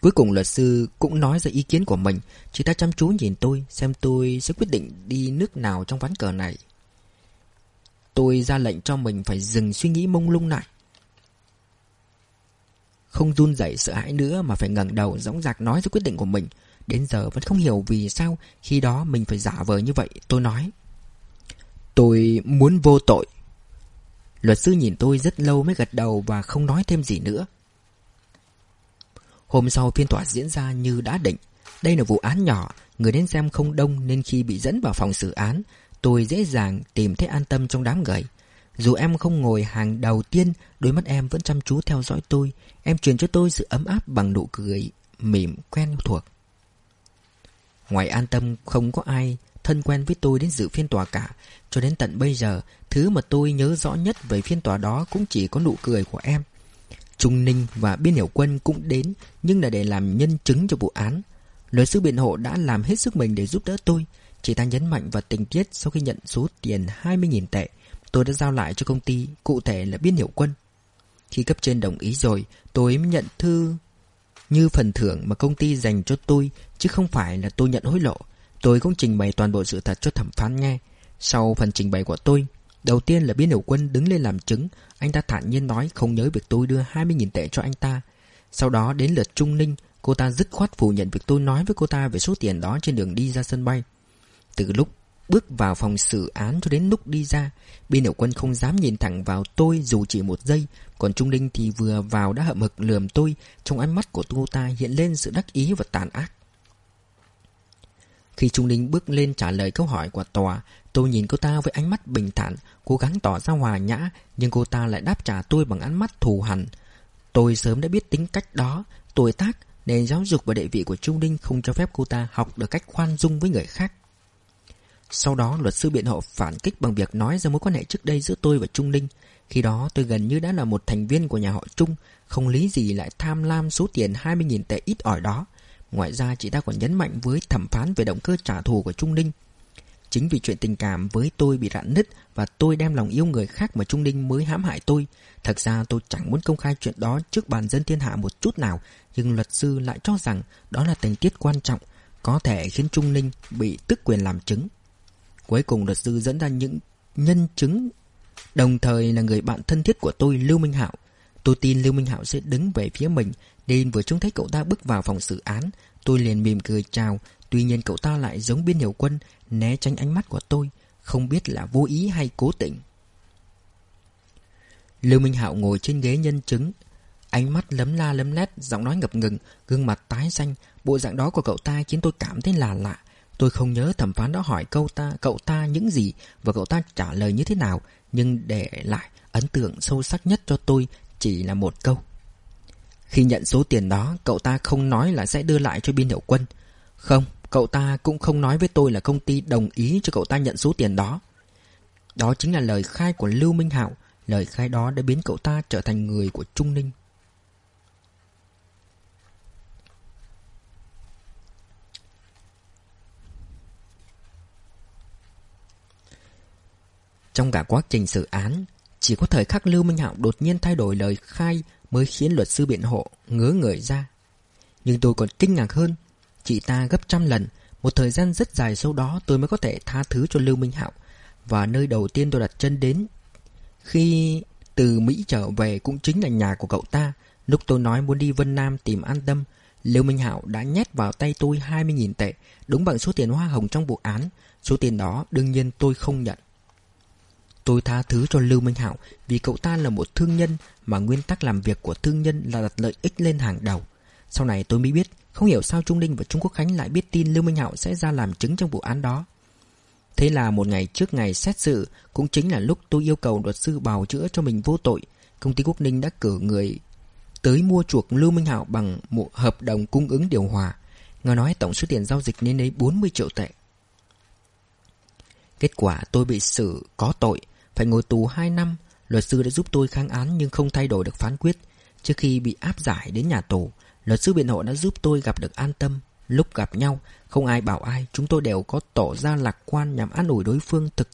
Cuối cùng luật sư cũng nói ra ý kiến của mình, chỉ ta chăm chú nhìn tôi xem tôi sẽ quyết định đi nước nào trong ván cờ này. Tôi ra lệnh cho mình phải dừng suy nghĩ mông lung lại. Không run rẩy sợ hãi nữa mà phải ngẩng đầu dõng dạc nói ra quyết định của mình. Đến giờ vẫn không hiểu vì sao Khi đó mình phải giả vờ như vậy, Tôi nói. Tôi muốn vô tội. Luật sư nhìn tôi rất lâu mới gật đầu Và không nói thêm gì nữa. Hôm sau phiên tòa diễn ra như đã định. Đây là vụ án nhỏ, Người đến xem không đông Nên khi bị dẫn vào phòng xử án, Tôi dễ dàng tìm thấy an tâm trong đám người. Dù em không ngồi hàng đầu tiên, Đôi mắt em vẫn chăm chú theo dõi tôi. Em truyền cho tôi sự ấm áp bằng nụ cười Mỉm quen thuộc. Ngoài an tâm, không có ai thân quen với tôi đến dự phiên tòa cả. Cho đến tận bây giờ, Thứ mà tôi nhớ rõ nhất về phiên tòa đó Cũng chỉ có nụ cười của em. Trung Ninh và Biên Hiểu Quân cũng đến, Nhưng là để làm nhân chứng cho vụ án. Luật sư biện hộ đã làm hết sức mình để giúp đỡ tôi. Chỉ ta nhấn mạnh vào tình tiết Sau khi nhận số tiền 20.000 tệ, Tôi đã giao lại cho công ty, Cụ thể là Biên Hiểu Quân. Khi cấp trên đồng ý rồi, Tôi mới nhận thư như phần thưởng mà công ty dành cho tôi chứ không phải là tôi nhận hối lộ. Tôi cũng trình bày toàn bộ sự thật cho thẩm phán nghe. Sau phần trình bày của tôi, đầu tiên là biên đầu quân đứng lên làm chứng. Anh ta thản nhiên nói không nhớ việc tôi đưa 20.000 tệ cho anh ta. Sau đó đến lượt Trung Ninh, cô ta dứt khoát phủ nhận việc tôi nói với cô ta về số tiền đó trên đường đi ra sân bay. Từ lúc bước vào phòng xử án cho đến lúc đi ra, biên hiệu quân không dám nhìn thẳng vào tôi dù chỉ một giây, còn Trung linh thì vừa vào đã hậm hực lườm tôi, trong ánh mắt của cô ta hiện lên sự đắc ý và tàn ác. Khi Trung linh bước lên trả lời câu hỏi của tòa, tôi nhìn cô ta với ánh mắt bình thản, cố gắng tỏ ra hòa nhã, nhưng cô ta lại đáp trả tôi bằng ánh mắt thù hằn. Tôi sớm đã biết tính cách đó, tuổi tác, nền giáo dục và địa vị của Trung linh không cho phép cô ta học được cách khoan dung với người khác. Sau đó luật sư biện hộ phản kích bằng việc nói ra mối quan hệ trước đây giữa tôi và Trung Ninh. Khi đó tôi gần như đã là một thành viên của nhà họ Trung, không lý gì lại tham lam số tiền 20.000 tệ ít ỏi đó. Ngoài ra chị ta còn nhấn mạnh với thẩm phán về động cơ trả thù của Trung Ninh. Chính vì chuyện tình cảm với tôi bị rạn nứt và tôi đem lòng yêu người khác mà Trung Ninh mới hãm hại tôi. Thật ra tôi chẳng muốn công khai chuyện đó trước bàn dân thiên hạ một chút nào, nhưng luật sư lại cho rằng đó là tình tiết quan trọng, có thể khiến Trung Ninh bị tức quyền làm chứng. Cuối cùng luật sư dẫn ra những nhân chứng, Đồng thời là người bạn thân thiết của tôi, Lưu Minh Hạo. Tôi tin Lưu Minh Hạo sẽ đứng về phía mình, Nên vừa trông thấy cậu ta bước vào phòng xử án, Tôi liền mỉm cười chào. Tuy nhiên cậu ta lại giống biên hiểu quân, Né tránh ánh mắt của tôi, Không biết là vô ý hay cố tình. Lưu Minh Hạo ngồi trên ghế nhân chứng, Ánh mắt lấm la lấm lét, Giọng nói ngập ngừng, Gương mặt tái xanh. Bộ dạng đó của cậu ta khiến tôi cảm thấy là lạ. Tôi không nhớ thẩm phán đã hỏi câu ta, cậu ta những gì Và cậu ta trả lời như thế nào, Nhưng để lại ấn tượng sâu sắc nhất cho tôi Chỉ là một câu. Khi nhận số tiền đó, Cậu ta không nói là sẽ đưa lại cho biên hiệu quân. Không, Cậu ta cũng không nói với tôi là công ty đồng ý cho cậu ta nhận số tiền đó. Đó chính là lời khai của Lưu Minh Hạo. Lời khai đó đã biến cậu ta trở thành người của Trung Ninh. Trong cả quá trình xử án, Chỉ có thời khắc Lưu Minh Hạo đột nhiên thay đổi lời khai Mới khiến luật sư biện hộ ngớ người ra. Nhưng tôi còn kinh ngạc hơn, Chị ta gấp trăm lần, Một thời gian rất dài sau đó tôi mới có thể tha thứ cho Lưu Minh Hạo. Và nơi đầu tiên tôi đặt chân đến, Khi từ Mỹ trở về cũng chính là nhà của cậu ta. Lúc tôi nói muốn đi Vân Nam tìm an tâm, Lưu Minh Hạo đã nhét vào tay tôi 20.000 tệ, Đúng bằng số tiền hoa hồng trong vụ án. Số tiền đó đương nhiên tôi không nhận. Tôi tha thứ cho Lưu Minh Hạo vì cậu ta là một thương nhân mà nguyên tắc làm việc của thương nhân là đặt lợi ích lên hàng đầu. Sau này tôi mới biết, không hiểu sao Trung Ninh và Trung Quốc Khánh lại biết tin Lưu Minh Hạo sẽ ra làm chứng trong vụ án đó. Thế là một ngày trước ngày xét xử cũng chính là lúc tôi yêu cầu luật sư bào chữa cho mình vô tội. Công ty Quốc Ninh đã cử người tới mua chuộc Lưu Minh Hạo bằng một hợp đồng cung ứng điều hòa. Nghe nói tổng số tiền giao dịch lên đấy 40 triệu tệ. Kết quả tôi bị xử có tội phải ngồi tù 2 năm, Luật sư đã giúp tôi kháng án nhưng không thay đổi được phán quyết. Trước khi bị áp giải đến nhà tù, Luật sư biện hộ đã giúp tôi gặp được an tâm. Lúc gặp nhau, Không ai bảo ai, Chúng tôi đều có tỏ ra lạc quan Nhằm an ủi đối phương Thực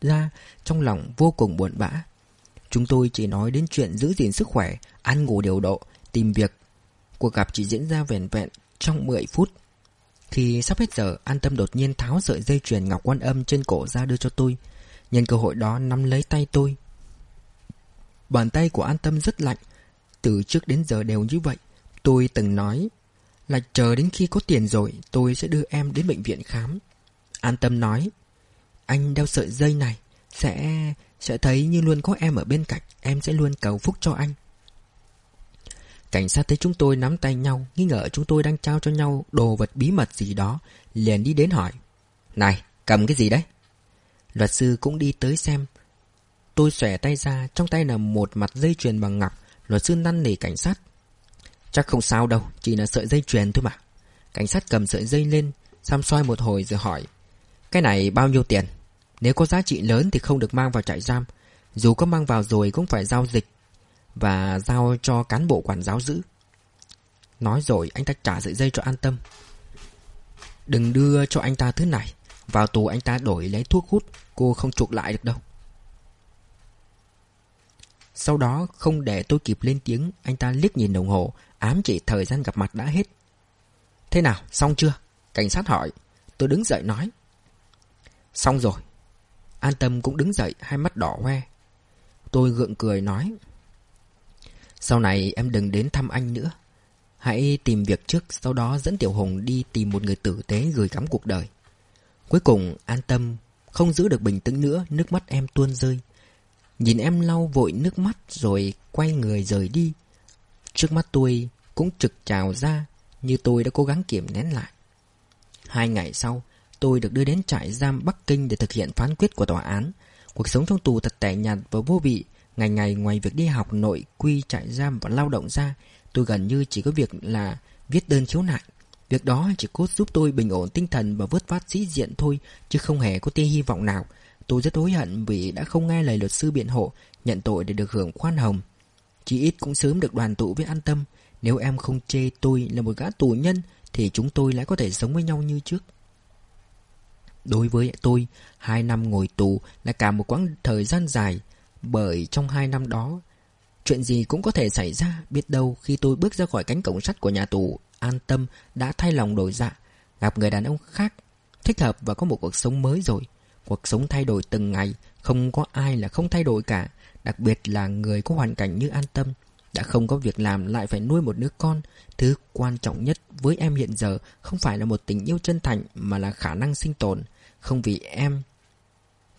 ra trong lòng vô cùng buồn bã. Chúng tôi chỉ nói đến chuyện giữ gìn sức khỏe, Ăn ngủ điều độ, Tìm việc. Cuộc gặp chỉ diễn ra vẹn vẹn trong 10 phút. Khi sắp hết giờ, An tâm đột nhiên tháo sợi dây chuyền ngọc quan âm trên cổ ra đưa cho tôi. Nhân cơ hội đó nắm lấy tay tôi. Bàn tay của an tâm rất lạnh. Từ trước đến giờ đều như vậy. Tôi từng nói Là chờ đến khi có tiền rồi, Tôi sẽ đưa em đến bệnh viện khám. An tâm nói, Anh đeo sợi dây này Sẽ sẽ thấy như luôn có em ở bên cạnh. Em sẽ luôn cầu phúc cho anh. Cảnh sát thấy chúng tôi nắm tay nhau, Nghi ngờ chúng tôi đang trao cho nhau Đồ vật bí mật gì đó, Liền đi đến hỏi, Này, cầm cái gì đấy? Luật sư cũng đi tới xem. Tôi xòe tay ra, Trong tay là một mặt dây chuyền bằng ngọc. Luật sư năn nỉ cảnh sát. Chắc không sao đâu, Chỉ là sợi dây chuyền thôi mà. Cảnh sát cầm sợi dây lên, Xăm xoay một hồi rồi hỏi, Cái này bao nhiêu tiền? Nếu có giá trị lớn thì không được mang vào trại giam. Dù có mang vào rồi cũng phải giao dịch Và giao cho cán bộ quản giáo giữ. Nói rồi anh ta trả sợi dây cho an tâm. Đừng đưa cho anh ta thứ này vào tù anh ta đổi lấy thuốc hút, Cô không chuộc lại được đâu. Sau đó, không để tôi kịp lên tiếng, Anh ta liếc nhìn đồng hồ, Ám chỉ thời gian gặp mặt đã hết. Thế nào, xong chưa? Cảnh sát hỏi. Tôi đứng dậy nói. Xong rồi. An tâm cũng đứng dậy, hai mắt đỏ hoe. Tôi gượng cười nói. Sau này em đừng đến thăm anh nữa. Hãy tìm việc trước, Sau đó dẫn Tiểu Hùng đi tìm một người tử tế gửi gắm cuộc đời. Cuối cùng, an tâm, Không giữ được bình tĩnh nữa, Nước mắt em tuôn rơi. Nhìn em lau vội nước mắt Rồi quay người rời đi. Trước mắt tôi cũng trực trào ra Như tôi đã cố gắng kiểm nén lại. Hai ngày sau, Tôi được đưa đến trại giam Bắc Kinh Để thực hiện phán quyết của tòa án. Cuộc sống trong tù thật tẻ nhạt và vô vị. Ngày ngày ngoài việc đi học nội quy trại giam và lao động ra, Tôi gần như chỉ có việc là viết đơn khiếu nại. Việc đó chỉ cốt giúp tôi bình ổn tinh thần và vớt vát sĩ diện thôi, chứ không hề có tia hy vọng nào. Tôi rất hối hận vì đã không nghe lời luật sư biện hộ, nhận tội để được hưởng khoan hồng. Chỉ ít cũng sớm được đoàn tụ với an tâm. Nếu em không chê tôi là một gã tù nhân, thì chúng tôi lại có thể sống với nhau như trước. Đối với tôi, hai năm ngồi tù là cả một quãng thời gian dài, bởi trong hai năm đó, chuyện gì cũng có thể xảy ra, biết đâu khi tôi bước ra khỏi cánh cổng sắt của nhà tù, an tâm đã thay lòng đổi dạ, gặp người đàn ông khác, thích hợp và có một cuộc sống mới rồi. Cuộc sống thay đổi từng ngày Không có ai là không thay đổi cả. Đặc biệt là người có hoàn cảnh như an tâm Đã không có việc làm lại phải nuôi một đứa con. Thứ quan trọng nhất với em hiện giờ Không phải là một tình yêu chân thành Mà là khả năng sinh tồn. Không vì em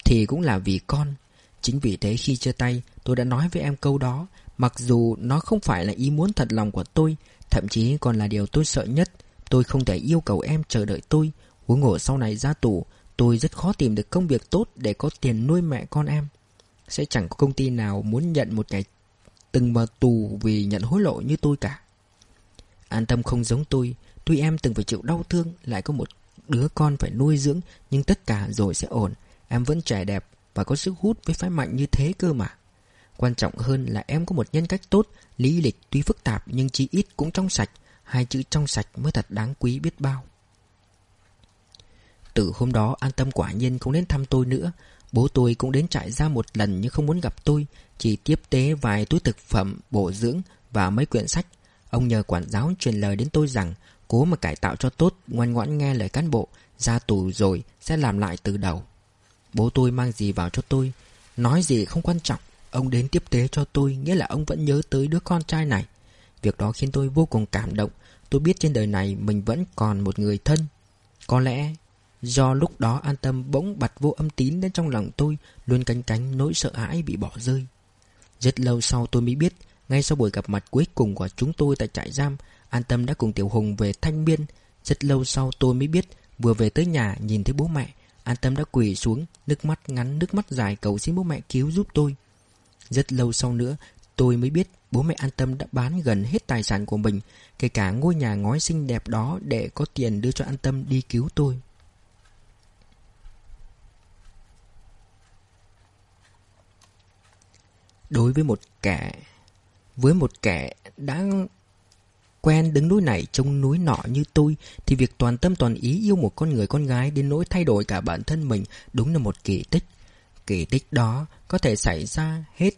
Thì cũng là vì con. Chính vì thế khi chia tay Tôi đã nói với em câu đó. Mặc dù nó không phải là ý muốn thật lòng của tôi Thậm chí còn là điều tôi sợ nhất. Tôi không thể yêu cầu em chờ đợi tôi. Huống ngộ sau này ra tù, Tôi rất khó tìm được công việc tốt Để có tiền nuôi mẹ con em. Sẽ chẳng có công ty nào muốn nhận một ngày Từng mà tù vì nhận hối lộ như tôi cả. An tâm không giống tôi. Tuy em từng phải chịu đau thương, Lại có một đứa con phải nuôi dưỡng, Nhưng tất cả rồi sẽ ổn. Em vẫn trẻ đẹp Và có sức hút với phái mạnh như thế cơ mà. Quan trọng hơn là em có một nhân cách tốt Lý lịch tuy phức tạp nhưng chí ít cũng trong sạch. Hai chữ trong sạch mới thật đáng quý biết bao. Từ hôm đó an tâm quả nhiên không đến thăm tôi nữa. Bố tôi cũng đến trại ra một lần nhưng không muốn gặp tôi. Chỉ tiếp tế vài túi thực phẩm, bổ dưỡng và mấy quyển sách. Ông nhờ quản giáo truyền lời đến tôi rằng Cố mà cải tạo cho tốt, ngoan ngoãn nghe lời cán bộ Ra tù rồi sẽ làm lại từ đầu. Bố tôi mang gì vào cho tôi? Nói gì không quan trọng. Ông đến tiếp tế cho tôi, Nghĩa là ông vẫn nhớ tới đứa con trai này. Việc đó khiến tôi vô cùng cảm động. Tôi biết trên đời này mình vẫn còn một người thân. Có lẽ Do lúc đó an tâm bỗng bật vô âm tín đến trong lòng tôi Luôn canh cánh nỗi sợ hãi bị bỏ rơi. Rất lâu sau tôi mới biết, Ngay sau buổi gặp mặt cuối cùng của chúng tôi tại trại giam, An tâm đã cùng Tiểu Hùng về Thanh Biên. Rất lâu sau tôi mới biết, Vừa về tới nhà nhìn thấy bố mẹ, An tâm đã quỳ xuống, Nước mắt ngắn, nước mắt dài cầu xin bố mẹ cứu giúp tôi. Rất lâu sau nữa, Tôi mới biết bố mẹ an tâm đã bán gần hết tài sản của mình, Kể cả ngôi nhà ngói xinh đẹp đó Để có tiền đưa cho an tâm đi cứu tôi. Đối với một kẻ, Với một kẻ đã quen đứng núi này trông núi nọ như tôi, Thì việc toàn tâm toàn ý yêu một con người con gái Đến nỗi thay đổi cả bản thân mình Đúng là một kỳ tích. Kỳ tích đó có thể xảy ra hết.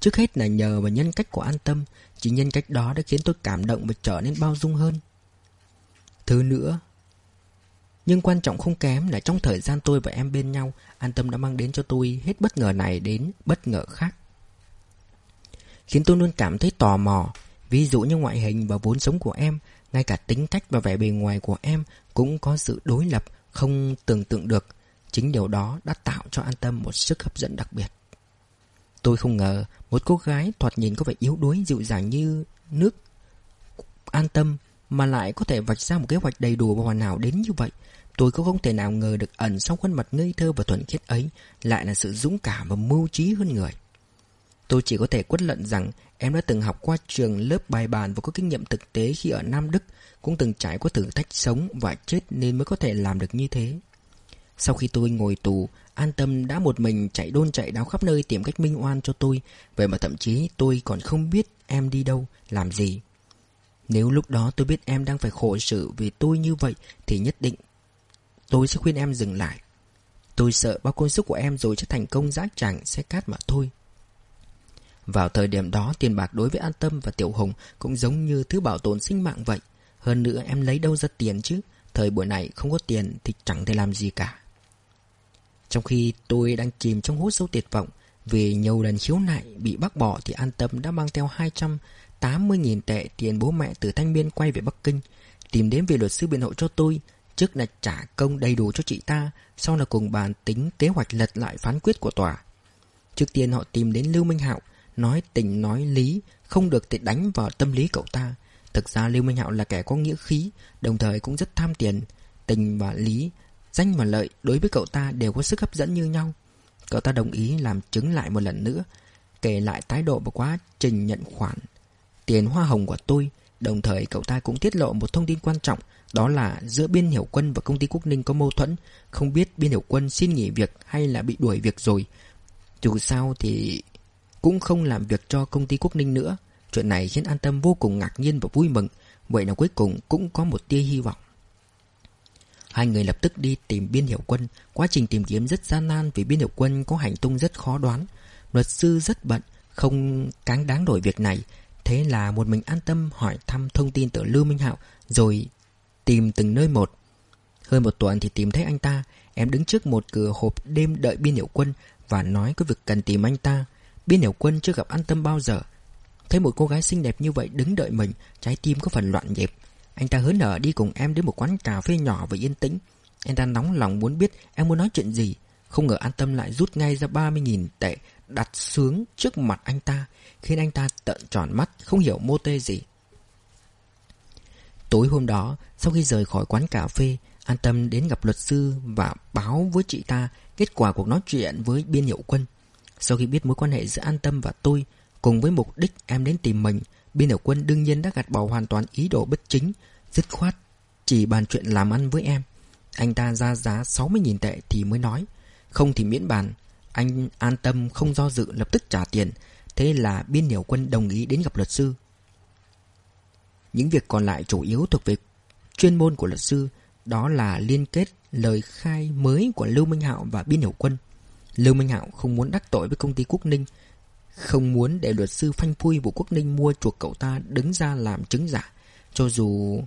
Trước hết là nhờ vào nhân cách của an tâm Chỉ nhân cách đó đã khiến tôi cảm động và trở nên bao dung hơn. Thứ nữa, Nhưng quan trọng không kém là trong thời gian tôi và em bên nhau, An tâm đã mang đến cho tôi hết bất ngờ này đến bất ngờ khác. Khiến tôi luôn cảm thấy tò mò, Ví dụ như ngoại hình và vốn sống của em, Ngay cả tính cách và vẻ bề ngoài của em Cũng có sự đối lập Không tưởng tượng được. Chính điều đó đã tạo cho an tâm một sức hấp dẫn đặc biệt Tôi không ngờ một cô gái thoạt nhìn có vẻ yếu đuối dịu dàng như nước an tâm mà lại có thể vạch ra một kế hoạch đầy đủ và hoàn hảo đến như vậy. Tôi cũng không thể nào ngờ được ẩn sau khuôn mặt ngây thơ và thuần khiết ấy lại là sự dũng cảm và mưu trí hơn người. Tôi chỉ có thể quất lận rằng em đã từng học qua trường lớp bài bản và có kinh nghiệm thực tế khi ở Nam Đức, cũng từng trải qua thử thách sống và chết nên mới có thể làm được như thế. Sau khi tôi ngồi tù, An Tâm đã một mình chạy đôn chạy đáo khắp nơi tìm cách minh oan cho tôi. Vậy mà thậm chí tôi còn không biết em đi đâu, làm gì. Nếu lúc đó tôi biết em đang phải khổ sự vì tôi như vậy thì nhất định tôi sẽ khuyên em dừng lại. Tôi sợ bao công sức của em rồi sẽ thành công rác chẳng sẽ cát mà thôi. Vào thời điểm đó tiền bạc đối với An Tâm và Tiểu Hùng cũng giống như thứ bảo tồn sinh mạng vậy. Hơn nữa em lấy đâu ra tiền chứ? Thời buổi này không có tiền thì chẳng thể làm gì cả. Trong khi tôi đang chìm trong hút sâu tuyệt vọng, Vì nhiều lần khiếu nại bị bác bỏ Thì An Tâm đã mang theo 280.000 tệ tiền bố mẹ từ Thanh Biên quay về Bắc Kinh, Tìm đến vị luật sư biện hộ cho tôi, Trước là trả công đầy đủ cho chị ta, Sau là cùng bàn tính kế hoạch lật lại phán quyết của tòa. Trước tiên họ tìm đến Lưu Minh Hạo, Nói tình nói lý, Không được thì đánh vào tâm lý cậu ta. Thực ra Lưu Minh Hạo là kẻ có nghĩa khí, Đồng thời cũng rất tham tiền. Tình và lý Danh và lợi đối với cậu ta đều có sức hấp dẫn như nhau. Cậu ta đồng ý làm chứng lại một lần nữa, Kể lại thái độ và quá trình nhận khoản. Tiền hoa hồng của tôi, Đồng thời cậu ta cũng tiết lộ một thông tin quan trọng, Đó là giữa Biên Hiểu Quân và công ty Quốc Ninh có mâu thuẫn, Không biết Biên Hiểu Quân xin nghỉ việc hay là bị đuổi việc rồi. Dù sao thì cũng không làm việc cho công ty Quốc Ninh nữa. Chuyện này khiến An Tâm vô cùng ngạc nhiên và vui mừng, Vậy là cuối cùng cũng có một tia hy vọng. Hai người lập tức đi tìm biên hiệu quân. Quá trình tìm kiếm rất gian nan Vì biên hiệu quân có hành tung rất khó đoán. Luật sư rất bận, Không cáng đáng đổi việc này. Thế là một mình an tâm hỏi thăm thông tin từ Lưu Minh Hạo, Rồi tìm từng nơi một. Hơn một tuần thì tìm thấy anh ta. Em đứng trước một cửa hộp đêm đợi biên hiệu quân Và nói có việc cần tìm anh ta. Biên hiệu quân chưa gặp an tâm bao giờ. Thấy một cô gái xinh đẹp như vậy đứng đợi mình, Trái tim có phần loạn nhịp. Anh ta hớn hở đi cùng em đến một quán cà phê nhỏ và yên tĩnh. Anh ta nóng lòng muốn biết em muốn nói chuyện gì. Không ngờ an tâm lại rút ngay ra 30.000 tệ Đặt sướng trước mặt anh ta, Khiến anh ta tận tròn mắt, Không hiểu mô tê gì. Tối hôm đó, Sau khi rời khỏi quán cà phê, An tâm đến gặp luật sư Và báo với chị ta Kết quả cuộc nói chuyện với biên hiệu quân. Sau khi biết mối quan hệ giữa An Tâm và tôi Cùng với mục đích em đến tìm mình Biên hiệu quân đương nhiên đã gạt bỏ hoàn toàn ý đồ bất chính, Dứt khoát Chỉ bàn chuyện làm ăn với em. Anh ta ra giá 60.000 tệ thì mới nói, Không thì miễn bàn, Anh an tâm không do dự lập tức trả tiền. Thế là biên điều quân đồng ý đến gặp luật sư. Những việc còn lại chủ yếu thuộc về chuyên môn của luật sư, Đó là liên kết lời khai mới của Lưu Minh Hạo và biên điều quân. Lưu Minh Hạo không muốn đắc tội với công ty Quốc Ninh không muốn để luật sư phanh phui bộ Quốc Ninh mua chuộc cậu ta đứng ra làm chứng giả. Cho dù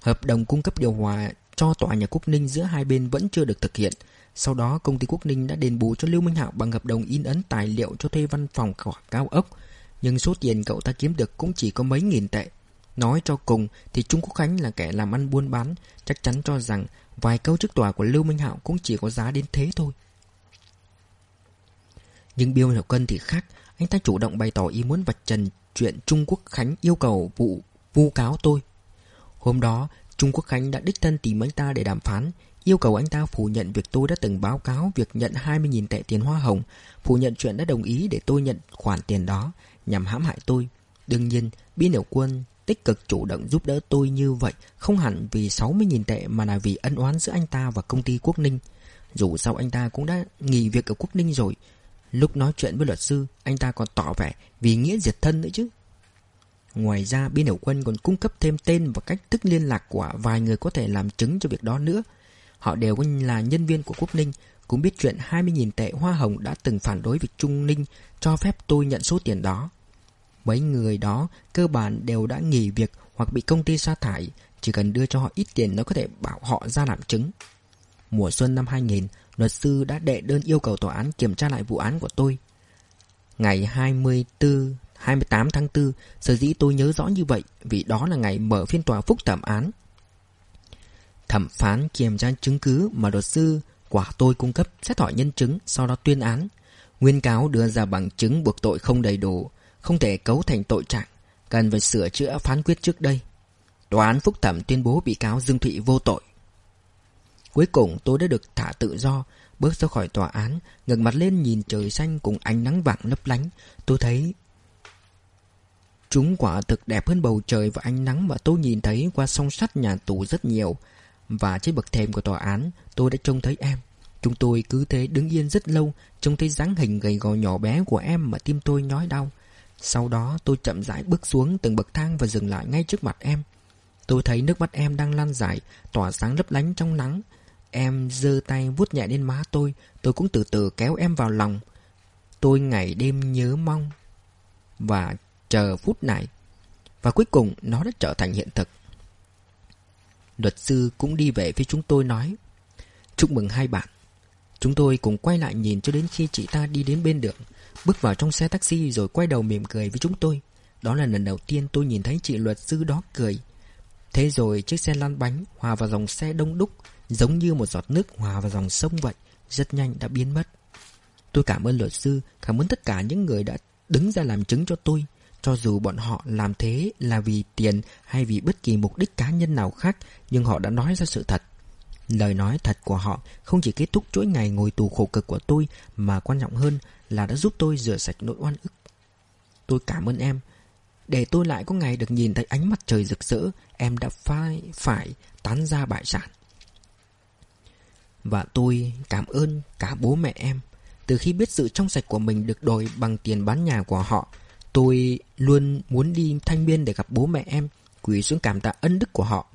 hợp đồng cung cấp điều hòa cho tòa nhà Quốc Ninh giữa hai bên vẫn chưa được thực hiện, Sau đó công ty Quốc Ninh đã đền bù cho Lưu Minh Hạo bằng hợp đồng in ấn tài liệu cho thuê văn phòng cao ốc. Nhưng số tiền cậu ta kiếm được cũng chỉ có mấy nghìn tệ. Nói cho cùng thì Trung Quốc Khánh là kẻ làm ăn buôn bán, Chắc chắn cho rằng vài câu trước tòa của Lưu Minh Hạo cũng chỉ có giá đến thế thôi. Nhưng biêu Hiểu Cân thì khác. Anh ta chủ động bày tỏ ý muốn vạch trần Chuyện Trung Quốc Khánh yêu cầu vụ vu cáo tôi. Hôm đó, Trung Quốc Khánh đã đích thân tìm anh ta để đàm phán, Yêu cầu anh ta phủ nhận việc tôi đã từng báo cáo Việc nhận 20.000 tệ tiền hoa hồng, Phủ nhận chuyện đã đồng ý để tôi nhận khoản tiền đó Nhằm hãm hại tôi. Đương nhiên, Biên Hiểu Quân tích cực chủ động giúp đỡ tôi như vậy, Không hẳn vì 60.000 tệ Mà là vì ân oán giữa anh ta và công ty Quốc Ninh. Dù sao anh ta cũng đã nghỉ việc ở Quốc Ninh rồi Lúc nói chuyện với luật sư, Anh ta còn tỏ vẻ vì nghĩa diệt thân nữa chứ. Ngoài ra biên hiểu quân còn cung cấp thêm tên và cách thức liên lạc của vài người có thể làm chứng cho việc đó nữa. Họ đều là nhân viên của Quốc Ninh, Cũng biết chuyện 20.000 tệ hoa hồng đã từng phản đối việc Trung Ninh cho phép tôi nhận số tiền đó. Mấy người đó cơ bản đều đã nghỉ việc hoặc bị công ty sa thải, Chỉ cần đưa cho họ ít tiền nó có thể bảo họ ra làm chứng. Mùa xuân năm 2000 luật sư đã đệ đơn yêu cầu tòa án kiểm tra lại vụ án của tôi. Ngày 24, 28 tháng 4, sở dĩ tôi nhớ rõ như vậy vì đó là ngày mở phiên tòa phúc thẩm án. Thẩm phán kiểm tra chứng cứ mà luật sư quả tôi cung cấp xét hỏi nhân chứng sau đó tuyên án. Nguyên cáo đưa ra bằng chứng buộc tội không đầy đủ, không thể cấu thành tội trạng, cần phải sửa chữa phán quyết trước đây. Tòa án phúc thẩm tuyên bố bị cáo Dương Thụy vô tội. Cuối cùng tôi đã được thả tự do, Bước ra khỏi tòa án, ngẩng mặt lên nhìn trời xanh cùng ánh nắng vàng lấp lánh. Tôi thấy Chúng quả thực đẹp hơn bầu trời và ánh nắng mà tôi nhìn thấy qua song sắt nhà tù rất nhiều. Và trên bậc thềm của tòa án, tôi đã trông thấy em. Chúng tôi cứ thế đứng yên rất lâu, Trông thấy dáng hình gầy gò nhỏ bé của em mà tim tôi nhói đau. Sau đó tôi chậm rãi bước xuống từng bậc thang và dừng lại ngay trước mặt em. Tôi thấy nước mắt em đang lan dài, Tỏa sáng lấp lánh trong nắng. Em giơ tay vuốt nhẹ lên má tôi Tôi cũng từ từ kéo em vào lòng. Tôi ngày đêm nhớ mong Và chờ phút này, Và cuối cùng nó đã trở thành hiện thực. Luật sư cũng đi về phía chúng tôi nói, Chúc mừng hai bạn. Chúng tôi cùng quay lại nhìn cho đến khi chị ta đi đến bên đường, Bước vào trong xe taxi rồi quay đầu mỉm cười với chúng tôi. Đó là lần đầu tiên tôi nhìn thấy chị luật sư đó cười. Thế rồi chiếc xe lăn bánh hòa vào dòng xe đông đúc Giống như một giọt nước hòa vào dòng sông vậy Rất nhanh đã biến mất. Tôi cảm ơn luật sư Cảm ơn tất cả những người đã đứng ra làm chứng cho tôi. Cho dù bọn họ làm thế là vì tiền Hay vì bất kỳ mục đích cá nhân nào khác Nhưng họ đã nói ra sự thật. Lời nói thật của họ không chỉ kết thúc chuỗi ngày ngồi tù khổ cực của tôi Mà quan trọng hơn là đã giúp tôi rửa sạch nỗi oan ức. Tôi cảm ơn em. Để tôi lại có ngày được nhìn thấy ánh mặt trời rực rỡ Em đã phải, phải tán ra bại sản và tôi cảm ơn cả bố mẹ em. Từ khi biết sự trong sạch của mình được đổi bằng tiền bán nhà của họ Tôi luôn muốn đi thanh biên để gặp bố mẹ em Quỳ xuống cảm tạ ân đức của họ.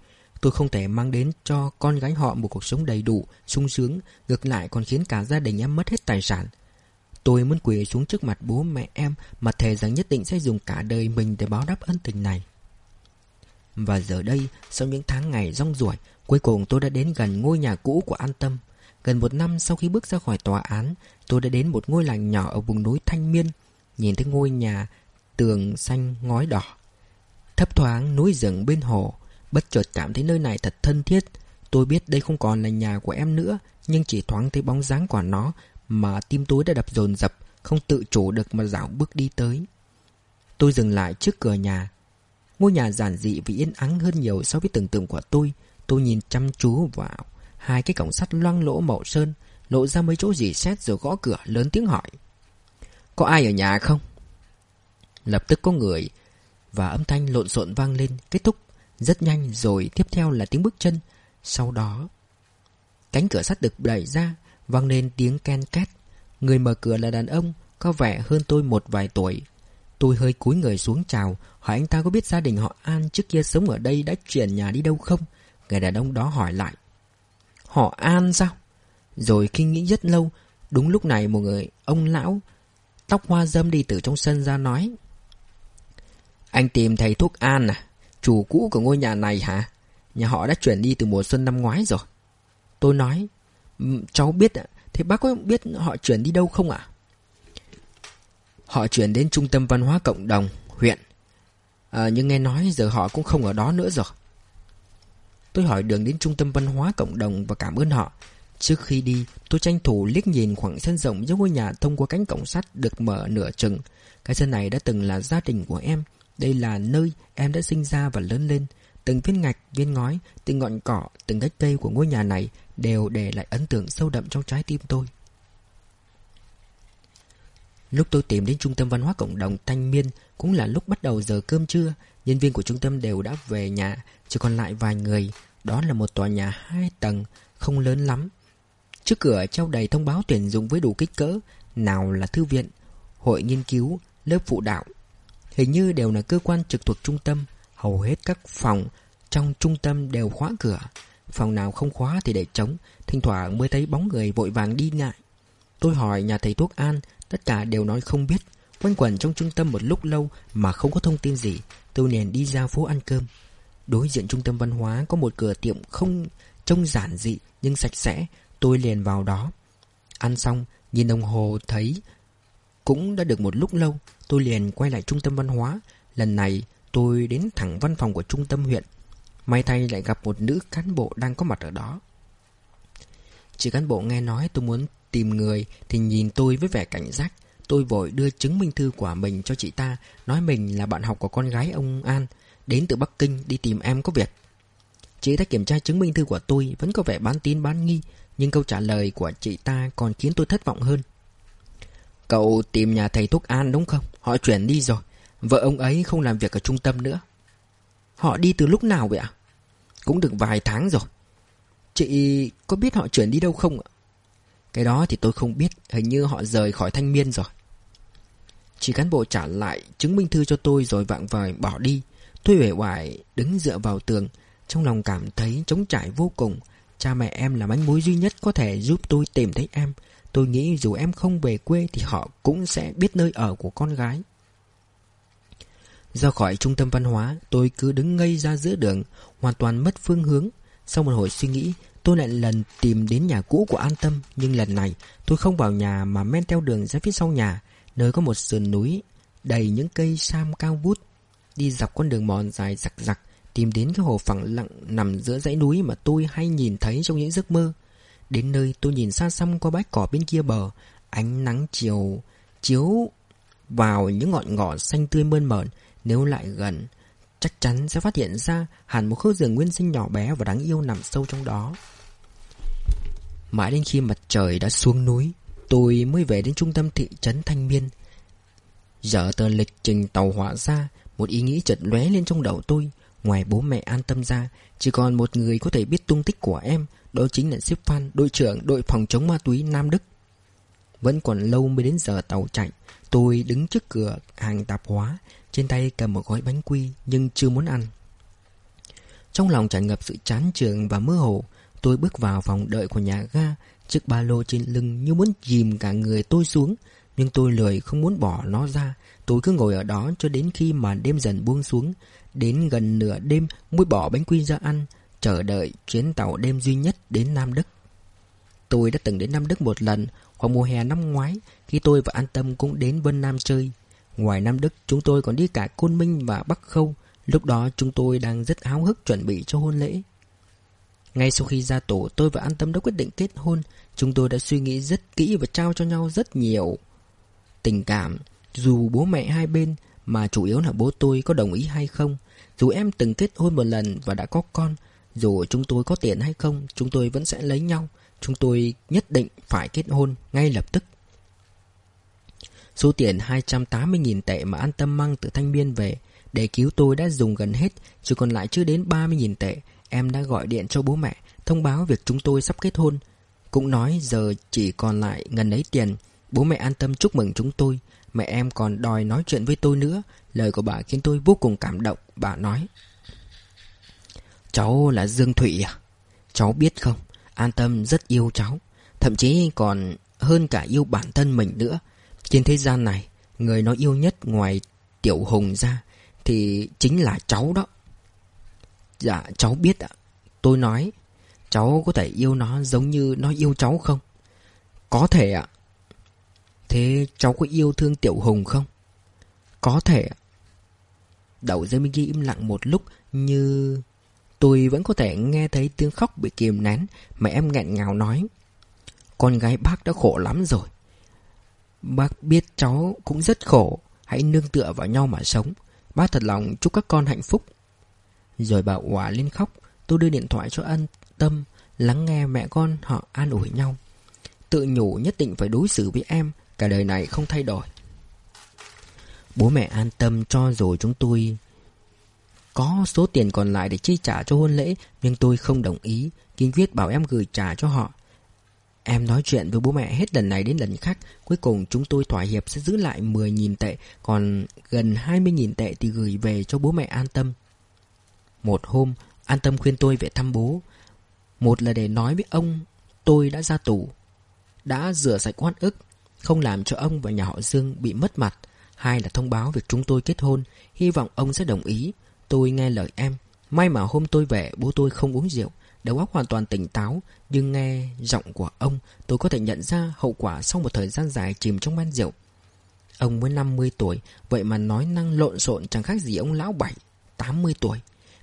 Tôi không thể mang đến cho con gái họ một cuộc sống đầy đủ, sung sướng Ngược lại còn khiến cả gia đình em mất hết tài sản. Tôi muốn quỳ xuống trước mặt bố mẹ em Mà thề rằng nhất định sẽ dùng cả đời mình để báo đáp ân tình này. Và giờ đây, sau những tháng ngày rong ruổi Cuối cùng tôi đã đến gần ngôi nhà cũ của An Tâm. Gần một năm sau khi bước ra khỏi tòa án, tôi đã đến một ngôi làng nhỏ ở vùng núi Thanh Miên. Nhìn thấy ngôi nhà tường xanh ngói đỏ. Thấp thoáng núi rừng bên hồ, bất chợt cảm thấy nơi này thật thân thiết. Tôi biết đây không còn là nhà của em nữa, nhưng chỉ thoáng thấy bóng dáng của nó mà tim tôi đã đập dồn dập, không tự chủ được mà dạo bước đi tới. Tôi dừng lại trước cửa nhà. Ngôi nhà giản dị và yên ắng hơn nhiều so với tưởng tượng của tôi. Tôi nhìn chăm chú vào hai cái cổng sắt loang lỗ màu sơn, lộ ra mấy chỗ gì xét rồi gõ cửa lớn tiếng hỏi. Có ai ở nhà không? Lập tức có người và âm thanh lộn xộn vang lên, kết thúc rất nhanh rồi tiếp theo là tiếng bước chân. Sau đó, cánh cửa sắt được đẩy ra, vang lên tiếng ken két. Người mở cửa là đàn ông, có vẻ hơn tôi một vài tuổi. Tôi hơi cúi người xuống chào, hỏi anh ta có biết gia đình họ An trước kia sống ở đây đã chuyển nhà đi đâu không? Người đàn ông đó hỏi lại. Họ An sao? Rồi khi nghĩ rất lâu, đúng lúc này một người ông lão tóc hoa dâm đi từ trong sân ra nói. Anh tìm thầy thuốc An à? Chủ cũ của ngôi nhà này hả? Nhà họ đã chuyển đi từ mùa xuân năm ngoái rồi. Tôi nói, ừ, cháu biết ạ. Thế bác có biết họ chuyển đi đâu không ạ? Họ chuyển đến trung tâm văn hóa cộng đồng, huyện. À, nhưng nghe nói giờ họ cũng không ở đó nữa rồi. Tôi hỏi đường đến trung tâm văn hóa cộng đồng và cảm ơn họ. Trước khi đi, tôi tranh thủ liếc nhìn khoảng sân rộng giữa ngôi nhà thông qua cánh cổng sắt được mở nửa chừng. Cái sân này đã từng là gia đình của em. Đây là nơi em đã sinh ra và lớn lên. Từng viên ngạch, viên ngói, từng ngọn cỏ, từng gách cây của ngôi nhà này đều để lại ấn tượng sâu đậm trong trái tim tôi. Lúc tôi tìm đến trung tâm văn hóa cộng đồng Thanh Miên cũng là lúc bắt đầu giờ cơm trưa. Nhân viên của trung tâm đều đã về nhà, chỉ còn lại vài người. Đó là một tòa nhà hai tầng, không lớn lắm. Trước cửa treo đầy thông báo tuyển dụng với đủ kích cỡ, nào là thư viện, hội nghiên cứu, lớp phụ đạo. Hình như đều là cơ quan trực thuộc trung tâm, hầu hết các phòng trong trung tâm đều khóa cửa. Phòng nào không khóa thì để trống, thỉnh thoảng mới thấy bóng người vội vàng đi lại. Tôi hỏi nhà thầy thuốc An, tất cả đều nói không biết. Quanh quẩn trong trung tâm một lúc lâu mà không có thông tin gì, tôi liền đi ra phố ăn cơm. Đối diện trung tâm văn hóa có một cửa tiệm không trông giản dị nhưng sạch sẽ, tôi liền vào đó. Ăn xong, nhìn đồng hồ thấy cũng đã được một lúc lâu, tôi liền quay lại trung tâm văn hóa. Lần này, tôi đến thẳng văn phòng của trung tâm huyện. May thay lại gặp một nữ cán bộ đang có mặt ở đó. Chị cán bộ nghe nói tôi muốn tìm người thì nhìn tôi với vẻ cảnh giác. Tôi vội đưa chứng minh thư của mình cho chị ta, nói mình là bạn học của con gái ông An, đến từ Bắc Kinh đi tìm em có việc. Chị ta kiểm tra chứng minh thư của tôi vẫn có vẻ bán tín bán nghi, nhưng câu trả lời của chị ta còn khiến tôi thất vọng hơn. Cậu tìm nhà thầy thuốc An đúng không? Họ chuyển đi rồi. Vợ ông ấy không làm việc ở trung tâm nữa. Họ đi từ lúc nào vậy ạ? Cũng được vài tháng rồi. Chị có biết họ chuyển đi đâu không ạ? Cái đó thì tôi không biết, hình như họ rời khỏi thanh miên rồi. Chị cán bộ trả lại chứng minh thư cho tôi rồi vạng vời bỏ đi. Tôi uể oải đứng dựa vào tường, trong lòng cảm thấy trống trải vô cùng. Cha mẹ em là manh mối duy nhất có thể giúp tôi tìm thấy em. Tôi nghĩ dù em không về quê thì họ cũng sẽ biết nơi ở của con gái. Ra khỏi trung tâm văn hóa, tôi cứ đứng ngây ra giữa đường, hoàn toàn mất phương hướng. Sau một hồi suy nghĩ, tôi lại lần tìm đến nhà cũ của An Tâm, nhưng lần này tôi không vào nhà mà men theo đường ra phía sau nhà, nơi có một sườn núi đầy những cây sam cao vút. Đi dọc con đường mòn dài rặc rặc, tìm đến cái hồ phẳng lặng nằm giữa dãy núi mà tôi hay nhìn thấy trong những giấc mơ. Đến nơi tôi nhìn xa xăm qua bãi cỏ bên kia bờ, ánh nắng chiều chiếu vào những ngọn ngỏ xanh tươi mơn mởn, nếu lại gần, chắc chắn sẽ phát hiện ra hẳn một khu rừng nguyên sinh nhỏ bé và đáng yêu nằm sâu trong đó. Mãi đến khi mặt trời đã xuống núi, tôi mới về đến trung tâm thị trấn Thanh Miên. Giờ tờ lịch trình tàu hỏa ra, một ý nghĩ chợt lóe lên trong đầu tôi. Ngoài bố mẹ an tâm ra, chỉ còn một người có thể biết tung tích của em, đó chính là Sếp Phan, đội trưởng đội phòng chống ma túy Nam Đức. Vẫn còn lâu mới đến giờ tàu chạy, tôi đứng trước cửa hàng tạp hóa, trên tay cầm một gói bánh quy nhưng chưa muốn ăn. Trong lòng tràn ngập sự chán trường và mơ hồ, tôi bước vào phòng đợi của nhà ga, chiếc ba lô trên lưng như muốn dìm cả người tôi xuống, nhưng tôi lười không muốn bỏ nó ra, tôi cứ ngồi ở đó cho đến khi mà đêm dần buông xuống, đến gần nửa đêm mới bỏ bánh quy ra ăn, chờ đợi chuyến tàu đêm duy nhất đến Nam Đức. Tôi đã từng đến Nam Đức một lần khoảng mùa hè năm ngoái khi tôi và An Tâm cũng đến Vân Nam chơi. Ngoài Nam Đức, chúng tôi còn đi cả Côn Minh và Bắc Khâu. Lúc đó chúng tôi đang rất háo hức chuẩn bị cho hôn lễ. Ngay sau khi ra tổ, tôi và An Tâm đã quyết định kết hôn. Chúng tôi đã suy nghĩ rất kỹ và trao cho nhau rất nhiều tình cảm. Dù bố mẹ hai bên, mà chủ yếu là bố tôi có đồng ý hay không. Dù em từng kết hôn một lần và đã có con, dù chúng tôi có tiền hay không, chúng tôi vẫn sẽ lấy nhau. Chúng tôi nhất định phải kết hôn ngay lập tức. Số tiền 280.000 tệ mà An Tâm mang từ Thanh Biên về để cứu tôi đã dùng gần hết, chỉ còn lại chưa đến 30.000 tệ. Em đã gọi điện cho bố mẹ, thông báo việc chúng tôi sắp kết hôn. Cũng nói giờ chỉ còn lại ngần ấy tiền. Bố mẹ an tâm chúc mừng chúng tôi. Mẹ em còn đòi nói chuyện với tôi nữa. Lời của bà khiến tôi vô cùng cảm động. Bà nói. Cháu là Dương Thụy à? Cháu biết không? An tâm rất yêu cháu. Thậm chí còn hơn cả yêu bản thân mình nữa. Trên thế gian này, người nó yêu nhất ngoài Tiểu Hùng ra thì chính là cháu đó. Dạ, cháu biết ạ. Tôi nói, cháu có thể yêu nó giống như nó yêu cháu không? Có thể ạ. Thế cháu có yêu thương Tiểu Hùng không? Có thể đậu dây Minh Ghi im lặng một lúc như... Tôi vẫn có thể nghe thấy tiếng khóc bị kìm nén mà em nghẹn ngào nói. Con gái bác đã khổ lắm rồi. Bác biết cháu cũng rất khổ. Hãy nương tựa vào nhau mà sống. Bác thật lòng chúc các con hạnh phúc. Rồi bà quả lên khóc. Tôi đưa điện thoại cho ân tâm. Lắng nghe mẹ con họ an ủi nhau. Tự nhủ nhất định phải đối xử với em. Cả đời này không thay đổi. Bố mẹ an tâm cho rồi chúng tôi có số tiền còn lại để chi trả cho hôn lễ, Nhưng tôi không đồng ý. Kiên quyết bảo em gửi trả cho họ. Em nói chuyện với bố mẹ hết lần này đến lần khác. Cuối cùng chúng tôi thỏa hiệp sẽ giữ lại 10.000 tệ, Còn gần 20.000 tệ thì gửi về cho bố mẹ an tâm. Một hôm, An tâm khuyên tôi về thăm bố. Một là để nói với ông, Tôi đã ra tù, Đã rửa sạch oan ức. Không làm cho ông và nhà họ Dương bị mất mặt. Hai là thông báo việc chúng tôi kết hôn, Hy vọng ông sẽ đồng ý. Tôi nghe lời em. May mà hôm tôi về, bố tôi không uống rượu, Đầu óc hoàn toàn tỉnh táo, Nhưng nghe giọng của ông, Tôi có thể nhận ra hậu quả sau một thời gian dài chìm trong men rượu. Ông mới 50 tuổi, Vậy mà nói năng lộn xộn chẳng khác gì ông lão bảy 80 tuổi.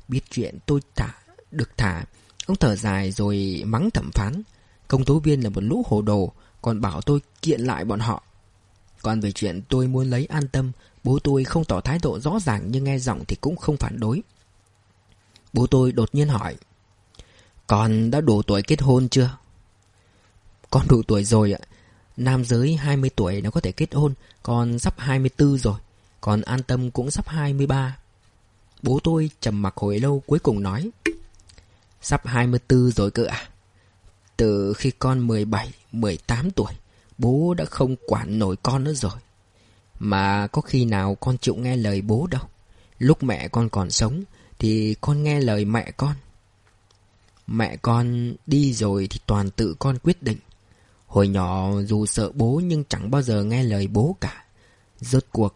Biết chuyện tôi thả, được thả. Ông thở dài rồi mắng thẩm phán. Công tố viên là một lũ hồ đồ còn bảo tôi kiện lại bọn họ. Còn về chuyện tôi muốn lấy an tâm, Bố tôi không tỏ thái độ rõ ràng Nhưng nghe giọng thì cũng không phản đối. Bố tôi đột nhiên hỏi, Con đã đủ tuổi kết hôn chưa? Con đủ tuổi rồi ạ. Nam giới 20 tuổi nó có thể kết hôn, Con sắp 24 rồi, Còn an tâm cũng sắp 23 Bố tôi trầm mặc hồi lâu cuối cùng nói, Sắp 24 rồi cơ à từ khi con 17, 18 tuổi Bố đã không quản nổi con nữa rồi. Mà có khi nào con chịu nghe lời bố đâu. Lúc mẹ con còn sống Thì con nghe lời mẹ con. Mẹ con đi rồi thì toàn tự con quyết định. Hồi nhỏ dù sợ bố nhưng chẳng bao giờ nghe lời bố cả. Rốt cuộc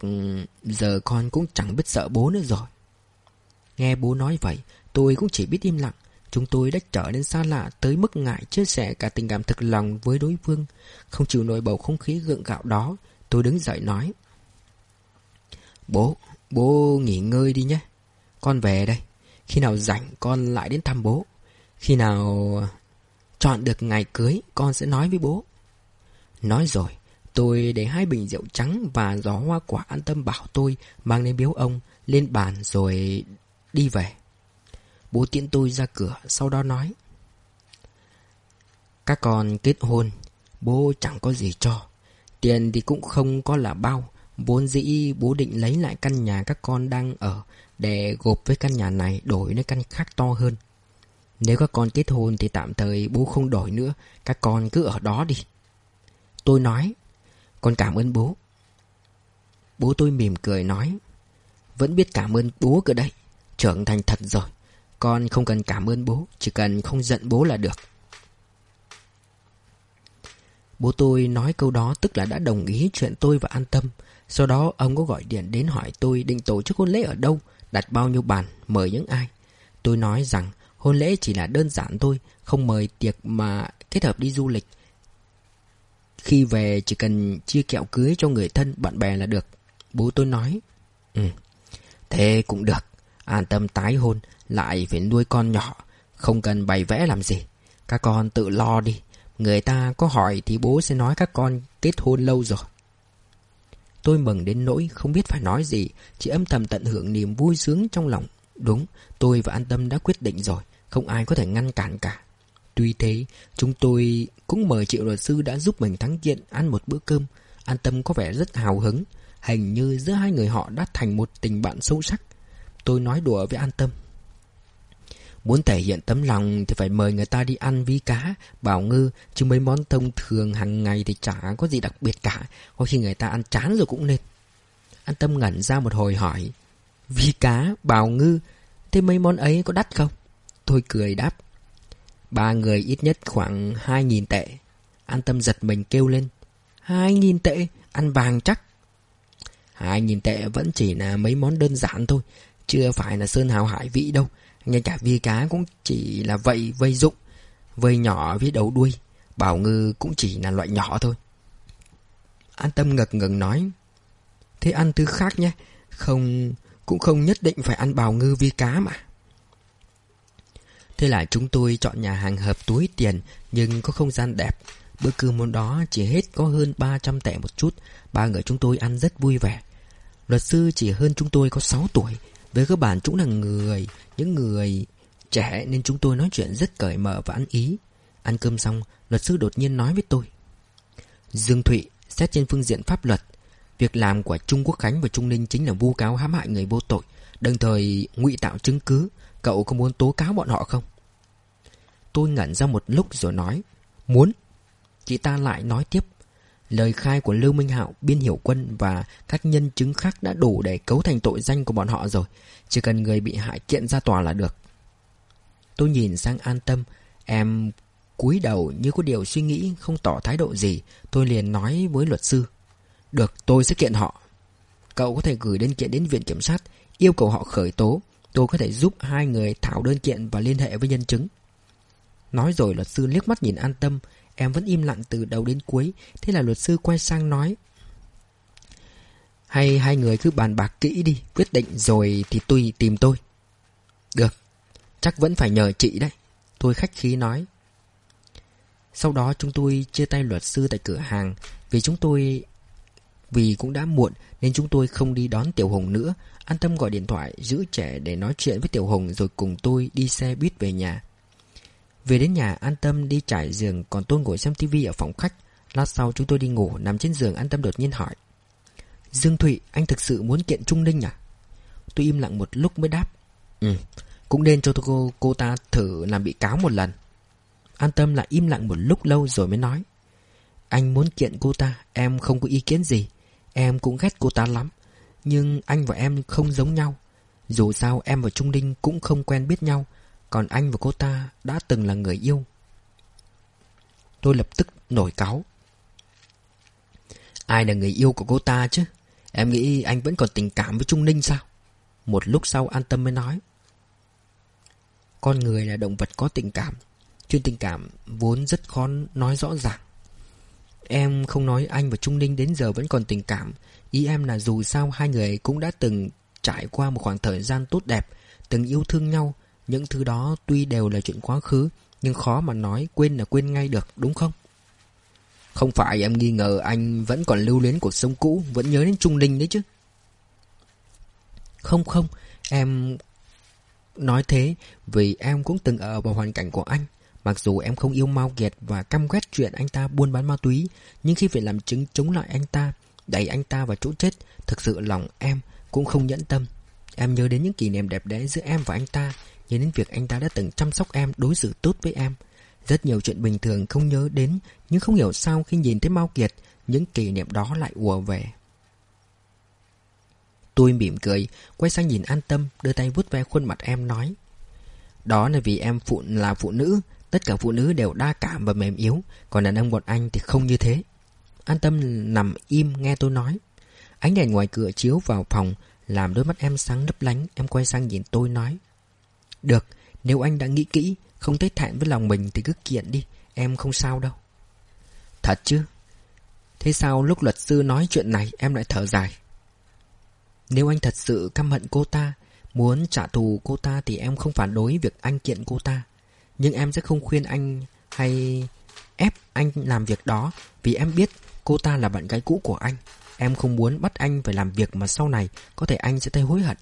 giờ con cũng chẳng biết sợ bố nữa rồi. Nghe bố nói vậy tôi cũng chỉ biết im lặng. Chúng tôi đã trở nên xa lạ tới mức ngại chia sẻ cả tình cảm thực lòng với đối phương. Không chịu nổi bầu không khí gượng gạo đó Tôi đứng dậy nói. Bố, bố nghỉ ngơi đi nhé. Con về đây. Khi nào rảnh con lại đến thăm bố. Khi nào chọn được ngày cưới con sẽ nói với bố. Nói rồi Tôi để hai bình rượu trắng và gió hoa quả an tâm bảo tôi mang lên biếu ông lên bàn rồi đi về. Bố tiễn tôi ra cửa, sau đó nói, Các con kết hôn, Bố chẳng có gì cho. Tiền thì cũng không có là bao. Vốn dĩ bố định lấy lại căn nhà các con đang ở Để gộp với căn nhà này đổi lấy căn khác to hơn. Nếu các con kết hôn thì tạm thời bố không đổi nữa. Các con cứ ở đó đi. Tôi nói, Con cảm ơn bố. Bố tôi mỉm cười nói, Vẫn biết cảm ơn bố cơ đấy. Trưởng thành thật rồi. Con không cần cảm ơn bố Chỉ cần không giận bố là được. Bố tôi nói câu đó tức là đã đồng ý chuyện tôi và an tâm. Sau đó ông có gọi điện đến hỏi tôi định tổ chức hôn lễ ở đâu Đặt bao nhiêu bàn, mời những ai. Tôi nói rằng Hôn lễ chỉ là đơn giản thôi Không mời tiệc mà kết hợp đi du lịch. Khi về chỉ cần chia kẹo cưới cho người thân bạn bè là được. Bố tôi nói Ừ Thế cũng được. An tâm tái hôn lại phải nuôi con nhỏ Không cần bày vẽ làm gì. Các con tự lo đi. Người ta có hỏi thì bố sẽ nói các con kết hôn lâu rồi. Tôi mừng đến nỗi không biết phải nói gì. Chỉ âm thầm tận hưởng niềm vui sướng trong lòng. Đúng, tôi và An Tâm đã quyết định rồi. Không ai có thể ngăn cản cả. Tuy thế, chúng tôi cũng mời triệu luật sư đã giúp mình thắng kiện ăn một bữa cơm. An Tâm có vẻ rất hào hứng. Hình như giữa hai người họ đã thành một tình bạn sâu sắc. Tôi nói đùa với An Tâm. Muốn thể hiện tấm lòng thì phải mời người ta đi ăn vi cá, bảo ngư, chứ mấy món thông thường hàng ngày thì chả có gì đặc biệt cả, có khi người ta ăn chán rồi cũng nên. An Tâm ngẩn ra một hồi hỏi, vi cá, bào ngư, thế mấy món ấy có đắt không? Tôi cười đáp, ba người ít nhất khoảng hai nghìn tệ. An Tâm giật mình kêu lên, hai nghìn tệ, ăn vàng chắc. Hai nghìn tệ vẫn chỉ là mấy món đơn giản thôi, chưa phải là sơn hào hải vị đâu. Ngay cả vi cá cũng chỉ là vậy vây dụng Vây nhỏ với đầu đuôi. Bảo ngư cũng chỉ là loại nhỏ thôi. An tâm ngực ngừng nói, Thế ăn thứ khác nhé. Không, Cũng không nhất định phải ăn bào ngư vi cá mà. Thế là chúng tôi chọn nhà hàng hợp túi tiền, Nhưng có không gian đẹp. Bữa cơm món đó chỉ hết có hơn 300 tệ một chút. Ba người chúng tôi ăn rất vui vẻ. Luật sư chỉ hơn chúng tôi có 6 tuổi. Về cơ bản chúng là người những người trẻ nên chúng tôi nói chuyện rất cởi mở và ăn ý. Ăn cơm xong, luật sư đột nhiên nói với tôi. Dương Thụy, xét trên phương diện pháp luật, việc làm của Trung Quốc Khánh và Trung Ninh chính là vu cáo hãm hại người vô tội, đồng thời ngụy tạo chứng cứ. Cậu có muốn tố cáo bọn họ không? Tôi ngẩn ra một lúc rồi nói. Muốn. Chị ta lại nói tiếp. Lời khai của Lưu Minh Hạo, Biên Hiểu Quân và các nhân chứng khác đã đủ để cấu thành tội danh của bọn họ rồi. Chỉ cần người bị hại kiện ra tòa là được. Tôi nhìn sang an tâm. Em cúi đầu như có điều suy nghĩ không tỏ thái độ gì. Tôi liền nói với luật sư. Được, tôi sẽ kiện họ. Cậu có thể gửi đơn kiện đến viện kiểm sát, yêu cầu họ khởi tố. Tôi có thể giúp hai người thảo đơn kiện và liên hệ với nhân chứng. Nói rồi luật sư liếc mắt nhìn an tâm Em vẫn im lặng từ đầu đến cuối, Thế là luật sư quay sang nói. Hay hai người cứ bàn bạc kỹ đi, Quyết định rồi thì tùy tìm tôi. Được, Chắc vẫn phải nhờ chị đấy, Tôi khách khí nói. Sau đó chúng tôi chia tay luật sư tại cửa hàng, Vì chúng tôi, Vì cũng đã muộn Nên chúng tôi không đi đón Tiểu Hùng nữa. An tâm gọi điện thoại giữ trẻ để nói chuyện với Tiểu Hùng Rồi cùng tôi đi xe buýt về nhà về đến nhà an tâm đi trải giường Còn tôi ngồi xem tivi ở phòng khách. Lát sau chúng tôi đi ngủ Nằm trên giường an tâm đột nhiên hỏi. Dương Thụy anh thực sự muốn kiện Trung Ninh à? Tôi im lặng một lúc mới đáp. Ừ Cũng nên cho cô, cô ta thử làm bị cáo một lần. An tâm lại im lặng một lúc lâu rồi mới nói. Anh muốn kiện cô ta Em không có ý kiến gì. Em cũng ghét cô ta lắm. Nhưng anh và em không giống nhau. Dù sao em và Trung Ninh cũng không quen biết nhau còn anh và cô ta đã từng là người yêu. Tôi lập tức nổi cáu. Ai là người yêu của cô ta chứ? Em nghĩ anh vẫn còn tình cảm với Trung Ninh sao? Một lúc sau an tâm mới nói. Con người là động vật có tình cảm. Chuyện tình cảm vốn rất khó nói rõ ràng. Em không nói anh và Trung Ninh đến giờ vẫn còn tình cảm. Ý em là dù sao hai người cũng đã từng trải qua một khoảng thời gian tốt đẹp, Từng yêu thương nhau những thứ đó tuy đều là chuyện quá khứ, Nhưng khó mà nói quên là quên ngay được, đúng không? Không phải em nghi ngờ anh vẫn còn lưu luyến cuộc sống cũ, Vẫn nhớ đến Trung Linh đấy chứ? Không không, Em nói thế Vì em cũng từng ở vào hoàn cảnh của anh. Mặc dù em không yêu Mao Kiệt Và căm ghét chuyện anh ta buôn bán ma túy, Nhưng khi phải làm chứng chống lại anh ta, Đẩy anh ta vào chỗ chết, Thực sự lòng em cũng không nhẫn tâm. Em nhớ đến những kỷ niệm đẹp đẽ giữa em và anh ta Nhớ đến việc anh ta đã từng chăm sóc em, Đối xử tốt với em. Rất nhiều chuyện bình thường không nhớ đến, Nhưng không hiểu sao khi nhìn thấy Mao Kiệt, Những kỷ niệm đó lại ùa về. Tôi mỉm cười, Quay sang nhìn an tâm, Đưa tay vuốt ve khuôn mặt em, nói, Đó là vì em phụ, là phụ nữ. Tất cả phụ nữ đều đa cảm và mềm yếu. Còn đàn ông bọn anh thì không như thế. An tâm nằm im nghe tôi nói. Ánh đèn ngoài cửa chiếu vào phòng, Làm đôi mắt em sáng lấp lánh. Em quay sang nhìn tôi nói được, Nếu anh đã nghĩ kỹ Không thấy thẹn với lòng mình thì cứ kiện đi Em không sao đâu. Thật chứ? Thế sao lúc luật sư nói chuyện này em lại thở dài? Nếu anh thật sự căm hận cô ta Muốn trả thù cô ta thì em không phản đối việc anh kiện cô ta. Nhưng em sẽ không khuyên anh hay ép anh làm việc đó Vì em biết cô ta là bạn gái cũ của anh. Em không muốn bắt anh phải làm việc mà sau này Có thể anh sẽ thấy hối hận.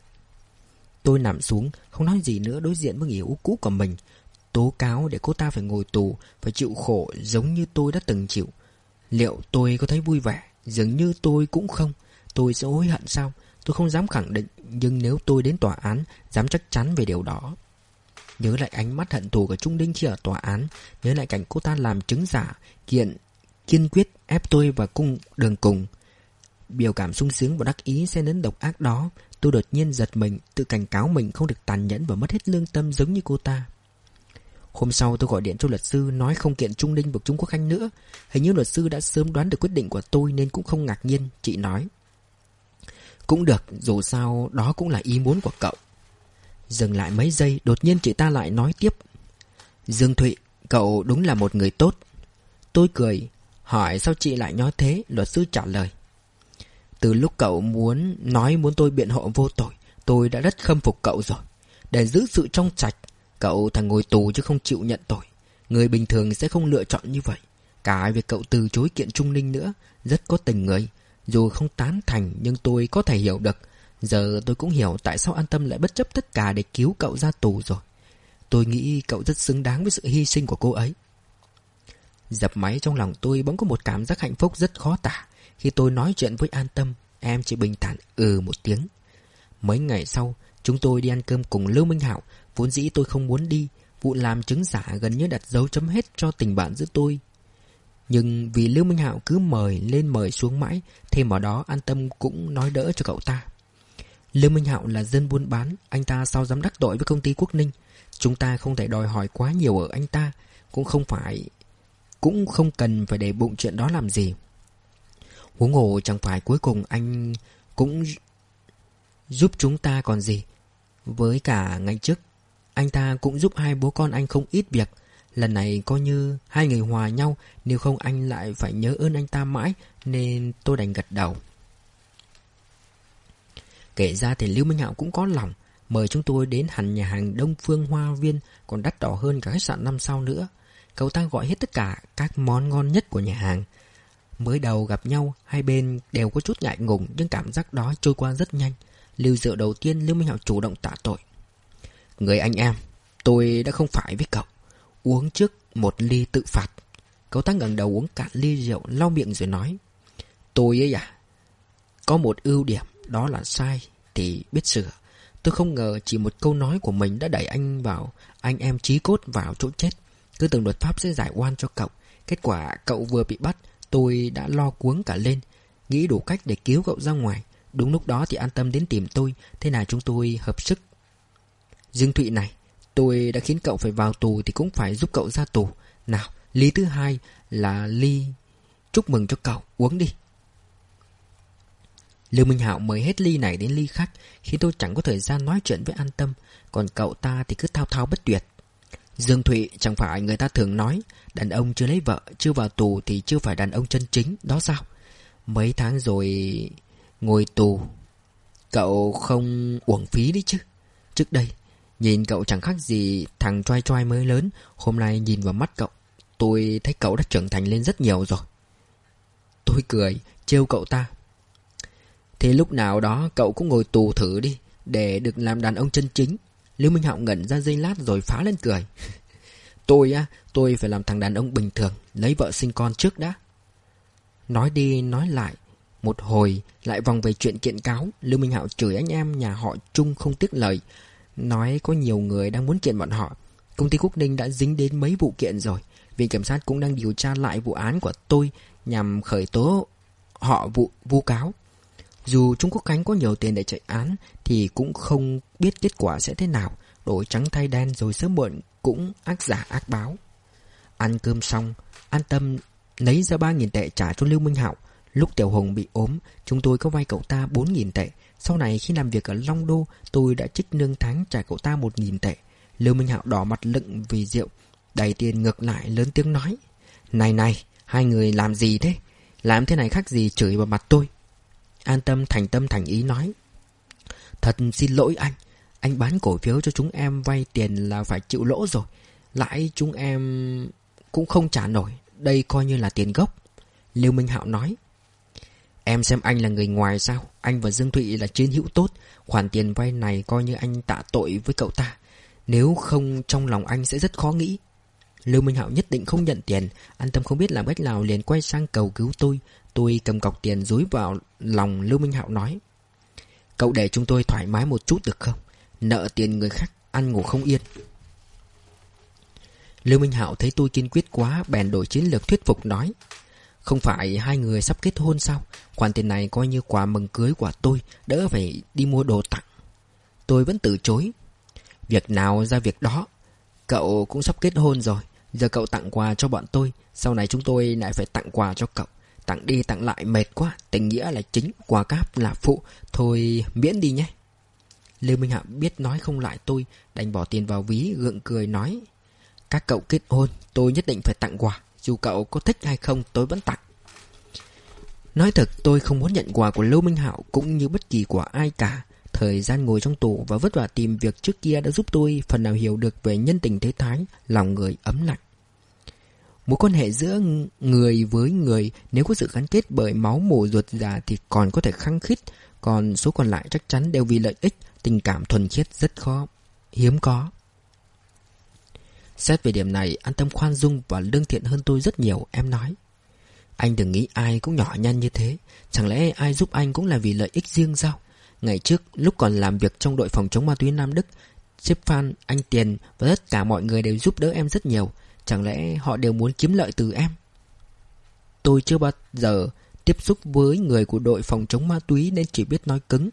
Tôi nằm xuống, Không nói gì nữa, đối diện với người yêu cũ của mình. Tố cáo để cô ta phải ngồi tù, Phải chịu khổ, giống như tôi đã từng chịu. Liệu tôi có thấy vui vẻ? Dường như tôi cũng không. Tôi sẽ hối hận sao? Tôi không dám khẳng định, Nhưng nếu tôi đến tòa án, Dám chắc chắn về điều đó. Nhớ lại ánh mắt hận thù của Trung Đinh khi ở tòa án, Nhớ lại cảnh cô ta làm chứng giả, Kiện, kiên quyết ép tôi vào cung đường cùng. Biểu cảm sung sướng và đắc ý sẽ đến độc ác đó Tôi đột nhiên giật mình, Tự cảnh cáo mình không được tàn nhẫn và mất hết lương tâm giống như cô ta. Hôm sau tôi gọi điện cho luật sư, Nói không kiện Trung Ninh buộc Trung Quốc Anh nữa. Hình như luật sư đã sớm đoán được quyết định của tôi Nên cũng không ngạc nhiên, Chị nói. Cũng được, dù sao đó cũng là ý muốn của cậu. Dừng lại mấy giây, Đột nhiên chị ta lại nói tiếp. Dương Thụy, Cậu đúng là một người tốt. Tôi cười, Hỏi sao chị lại nói thế? Luật sư trả lời. Từ lúc cậu muốn nói muốn tôi biện hộ vô tội, Tôi đã rất khâm phục cậu rồi. Để giữ sự trong sạch, Cậu thằng ngồi tù chứ không chịu nhận tội. Người bình thường sẽ không lựa chọn như vậy. Cả việc cậu từ chối kiện Trung Ninh nữa, Rất có tình người. Dù không tán thành, nhưng tôi có thể hiểu được. Giờ tôi cũng hiểu tại sao an tâm lại bất chấp tất cả để cứu cậu ra tù rồi. Tôi nghĩ cậu rất xứng đáng với sự hy sinh của cô ấy. Dập máy trong lòng tôi bỗng có một cảm giác hạnh phúc rất khó tả. Khi tôi nói chuyện với an tâm, Em chỉ bình thản ừ một tiếng. Mấy ngày sau, Chúng tôi đi ăn cơm cùng Lưu Minh Hạo. Vốn dĩ tôi không muốn đi, Vụ làm chứng giả gần như đặt dấu chấm hết cho tình bạn giữa tôi. Nhưng vì Lưu Minh Hạo cứ mời lên mời xuống mãi, Thêm vào đó an tâm cũng nói đỡ cho cậu ta. Lưu Minh Hạo là dân buôn bán, Anh ta sao dám đắc tội với công ty Quốc Ninh? Chúng ta không thể đòi hỏi quá nhiều ở anh ta, Cũng không phải, Cũng không cần phải để bụng chuyện đó làm gì. Huống hồ chẳng phải cuối cùng anh cũng giúp chúng ta còn gì. Với cả ngày trước, Anh ta cũng giúp hai bố con anh không ít việc. Lần này coi như hai người hòa nhau, Nếu không anh lại phải nhớ ơn anh ta mãi, Nên tôi đành gật đầu. Kể ra thì Lưu Minh Hạo cũng có lòng, Mời chúng tôi đến hẳn nhà hàng Đông Phương Hoa Viên, Còn đắt đỏ hơn cả khách sạn năm sau nữa. Cậu ta gọi hết tất cả các món ngon nhất của nhà hàng. Mới đầu gặp nhau, Hai bên đều có chút ngại ngùng, Nhưng cảm giác đó trôi qua rất nhanh. Lưu dựa đầu tiên, Lưu Minh Hạo chủ động tạ tội. Người anh em, Tôi đã không phải với cậu. Uống trước một ly tự phạt. Cậu ta ngẩng đầu uống cạn ly rượu, Lau miệng rồi nói, Tôi ấy à Có một ưu điểm, đó là sai Thì biết sửa. Tôi không ngờ chỉ một câu nói của mình đã đẩy anh vào, Anh em trí cốt vào chỗ chết. Cứ tưởng luật pháp sẽ giải oan cho cậu. Kết quả cậu vừa bị bắt Tôi đã lo cuống cả lên, Nghĩ đủ cách để cứu cậu ra ngoài. Đúng lúc đó thì an tâm đến tìm tôi, Thế nào chúng tôi hợp sức. Dương Thụy này, Tôi đã khiến cậu phải vào tù Thì cũng phải giúp cậu ra tù. Nào ly thứ hai là ly, Chúc mừng cho cậu, uống đi. Lưu Minh Hạo mời hết ly này đến ly khác, Khi tôi chẳng có thời gian nói chuyện với an tâm, Còn cậu ta thì cứ thao thao bất tuyệt. Dương Thụy chẳng phải người ta thường nói, Đàn ông chưa lấy vợ, Chưa vào tù thì chưa phải đàn ông chân chính, Đó sao? Mấy tháng rồi Ngồi tù, Cậu không uổng phí đi chứ? Trước đây, Nhìn cậu chẳng khác gì thằng trai trai mới lớn, Hôm nay nhìn vào mắt cậu, Tôi thấy cậu đã trưởng thành lên rất nhiều rồi. Tôi cười, trêu cậu ta. Thế lúc nào đó cậu cũng ngồi tù thử đi, Để được làm đàn ông chân chính. Lưu Minh Hạo ngẩn ra dây lát rồi phá lên cười. Tôi á, Tôi phải làm thằng đàn ông bình thường, Lấy vợ sinh con trước đã. Nói đi nói lại, Một hồi lại vòng về chuyện kiện cáo. Lưu Minh Hạo chửi anh em nhà họ Trung không tiếc lời, Nói có nhiều người đang muốn kiện bọn họ. Công ty Quốc Ninh đã dính đến mấy vụ kiện rồi. Viện Kiểm sát cũng đang điều tra lại vụ án của tôi Nhằm khởi tố họ vụ, vu cáo dù Trung Quốc Khánh có nhiều tiền để chạy án, Thì cũng không biết kết quả sẽ thế nào. Đổi trắng thay đen rồi sớm muộn Cũng ác giả ác báo. Ăn cơm xong, An tâm lấy ra 3.000 tệ trả cho Lưu Minh Hạo. Lúc Tiểu Hùng bị ốm, Chúng tôi có vay cậu ta 4.000 tệ. Sau này khi làm việc ở Long Đô, Tôi đã trích nương tháng trả cậu ta 1.000 tệ. Lưu Minh Hạo đỏ mặt lựng vì rượu, Đầy tiền ngược lại lớn tiếng nói, Này này, Hai người làm gì thế? Làm thế này khác gì chửi vào mặt tôi? An tâm thành tâm thành ý nói. Thật xin lỗi anh. Anh bán cổ phiếu cho chúng em vay tiền là phải chịu lỗ rồi. Lãi chúng em cũng không trả nổi. Đây coi như là tiền gốc. Lưu Minh Hạo nói. Em xem anh là người ngoài sao? Anh và Dương Thụy là chiến hữu tốt. Khoản tiền vay này coi như anh tạ tội với cậu ta. Nếu không, trong lòng anh sẽ rất khó nghĩ. Lưu Minh Hạo nhất định không nhận tiền. An tâm không biết làm cách nào liền quay sang cầu cứu tôi. Tôi cầm cọc tiền dúi vào lòng Lưu Minh Hạo nói, Cậu để chúng tôi thoải mái một chút được không? Nợ tiền người khác, Ăn ngủ không yên. Lưu Minh Hạo thấy tôi kiên quyết quá, Bèn đổi chiến lược thuyết phục nói, Không phải hai người sắp kết hôn sao? Khoản tiền này coi như quà mừng cưới của tôi, Đỡ phải đi mua đồ tặng. Tôi vẫn từ chối, Việc nào ra việc đó, Cậu cũng sắp kết hôn rồi, Giờ cậu tặng quà cho bọn tôi, Sau này chúng tôi lại phải tặng quà cho cậu. Tặng đi tặng lại mệt quá Tình nghĩa là chính Quà cáp là phụ. Thôi miễn đi nhé. Lưu Minh hạ biết nói không lại tôi Đành bỏ tiền vào ví gượng cười nói Các cậu kết hôn Tôi nhất định phải tặng quà Dù cậu có thích hay không tôi vẫn tặng. Nói thật tôi không muốn nhận quà của Lưu Minh Hạo Cũng như bất kỳ của ai cả. Thời gian ngồi trong tù và vất vả tìm việc trước kia đã giúp tôi phần nào hiểu được về nhân tình thế thái, lòng người ấm lạnh. Mối quan hệ giữa người với người nếu có sự gắn kết bởi máu mủ ruột già thì còn có thể khăng khít, còn số còn lại chắc chắn đều vì lợi ích, tình cảm thuần khiết rất khó, hiếm có. Xét về điểm này, an tâm khoan dung và lương thiện hơn tôi rất nhiều, em nói. Anh đừng nghĩ ai cũng nhỏ nhăn như thế, chẳng lẽ ai giúp anh cũng là vì lợi ích riêng sao? Ngày trước, lúc còn làm việc trong đội phòng chống ma túy Nam Đức, Chip Phan, anh Tiền và tất cả mọi người đều giúp đỡ em rất nhiều. Chẳng lẽ họ đều muốn kiếm lợi từ em? Tôi chưa bao giờ tiếp xúc với người của đội phòng chống ma túy nên chỉ biết nói cứng.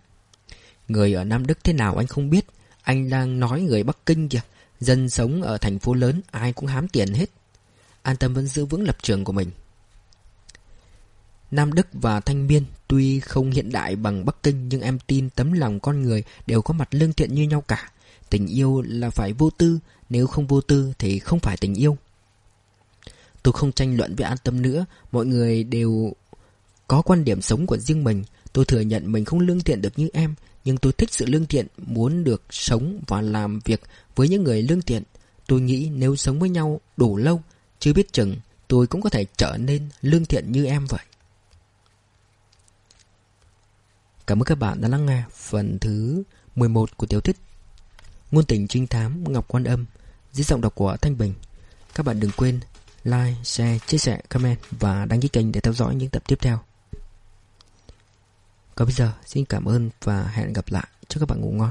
Người ở Nam Đức thế nào anh không biết. Anh đang nói người Bắc Kinh kìa. Dân sống ở thành phố lớn ai cũng hám tiền hết. An Tâm vẫn giữ vững lập trường của mình. Nam Đức và Thanh Biên tuy không hiện đại bằng Bắc Kinh nhưng em tin tấm lòng con người đều có mặt lương thiện như nhau cả. Tình yêu là phải vô tư, nếu không vô tư thì không phải tình yêu. Tôi không tranh luận với an tâm nữa, mọi người đều có quan điểm sống của riêng mình. Tôi thừa nhận mình không lương thiện được như em, nhưng tôi thích sự lương thiện, muốn được sống và làm việc với những người lương thiện. Tôi nghĩ nếu sống với nhau đủ lâu, chưa biết chừng tôi cũng có thể trở nên lương thiện như em vậy. Cảm ơn các bạn đã lắng nghe phần thứ 11 của tiểu thuyết Ngôn tình trinh thám Ngọc Quan Âm dưới giọng đọc của Thanh Bình. Các bạn đừng quên like, share, chia sẻ, comment và đăng ký kênh để theo dõi những tập tiếp theo. Còn bây giờ, xin cảm ơn và hẹn gặp lại. Chúc các bạn ngủ ngon.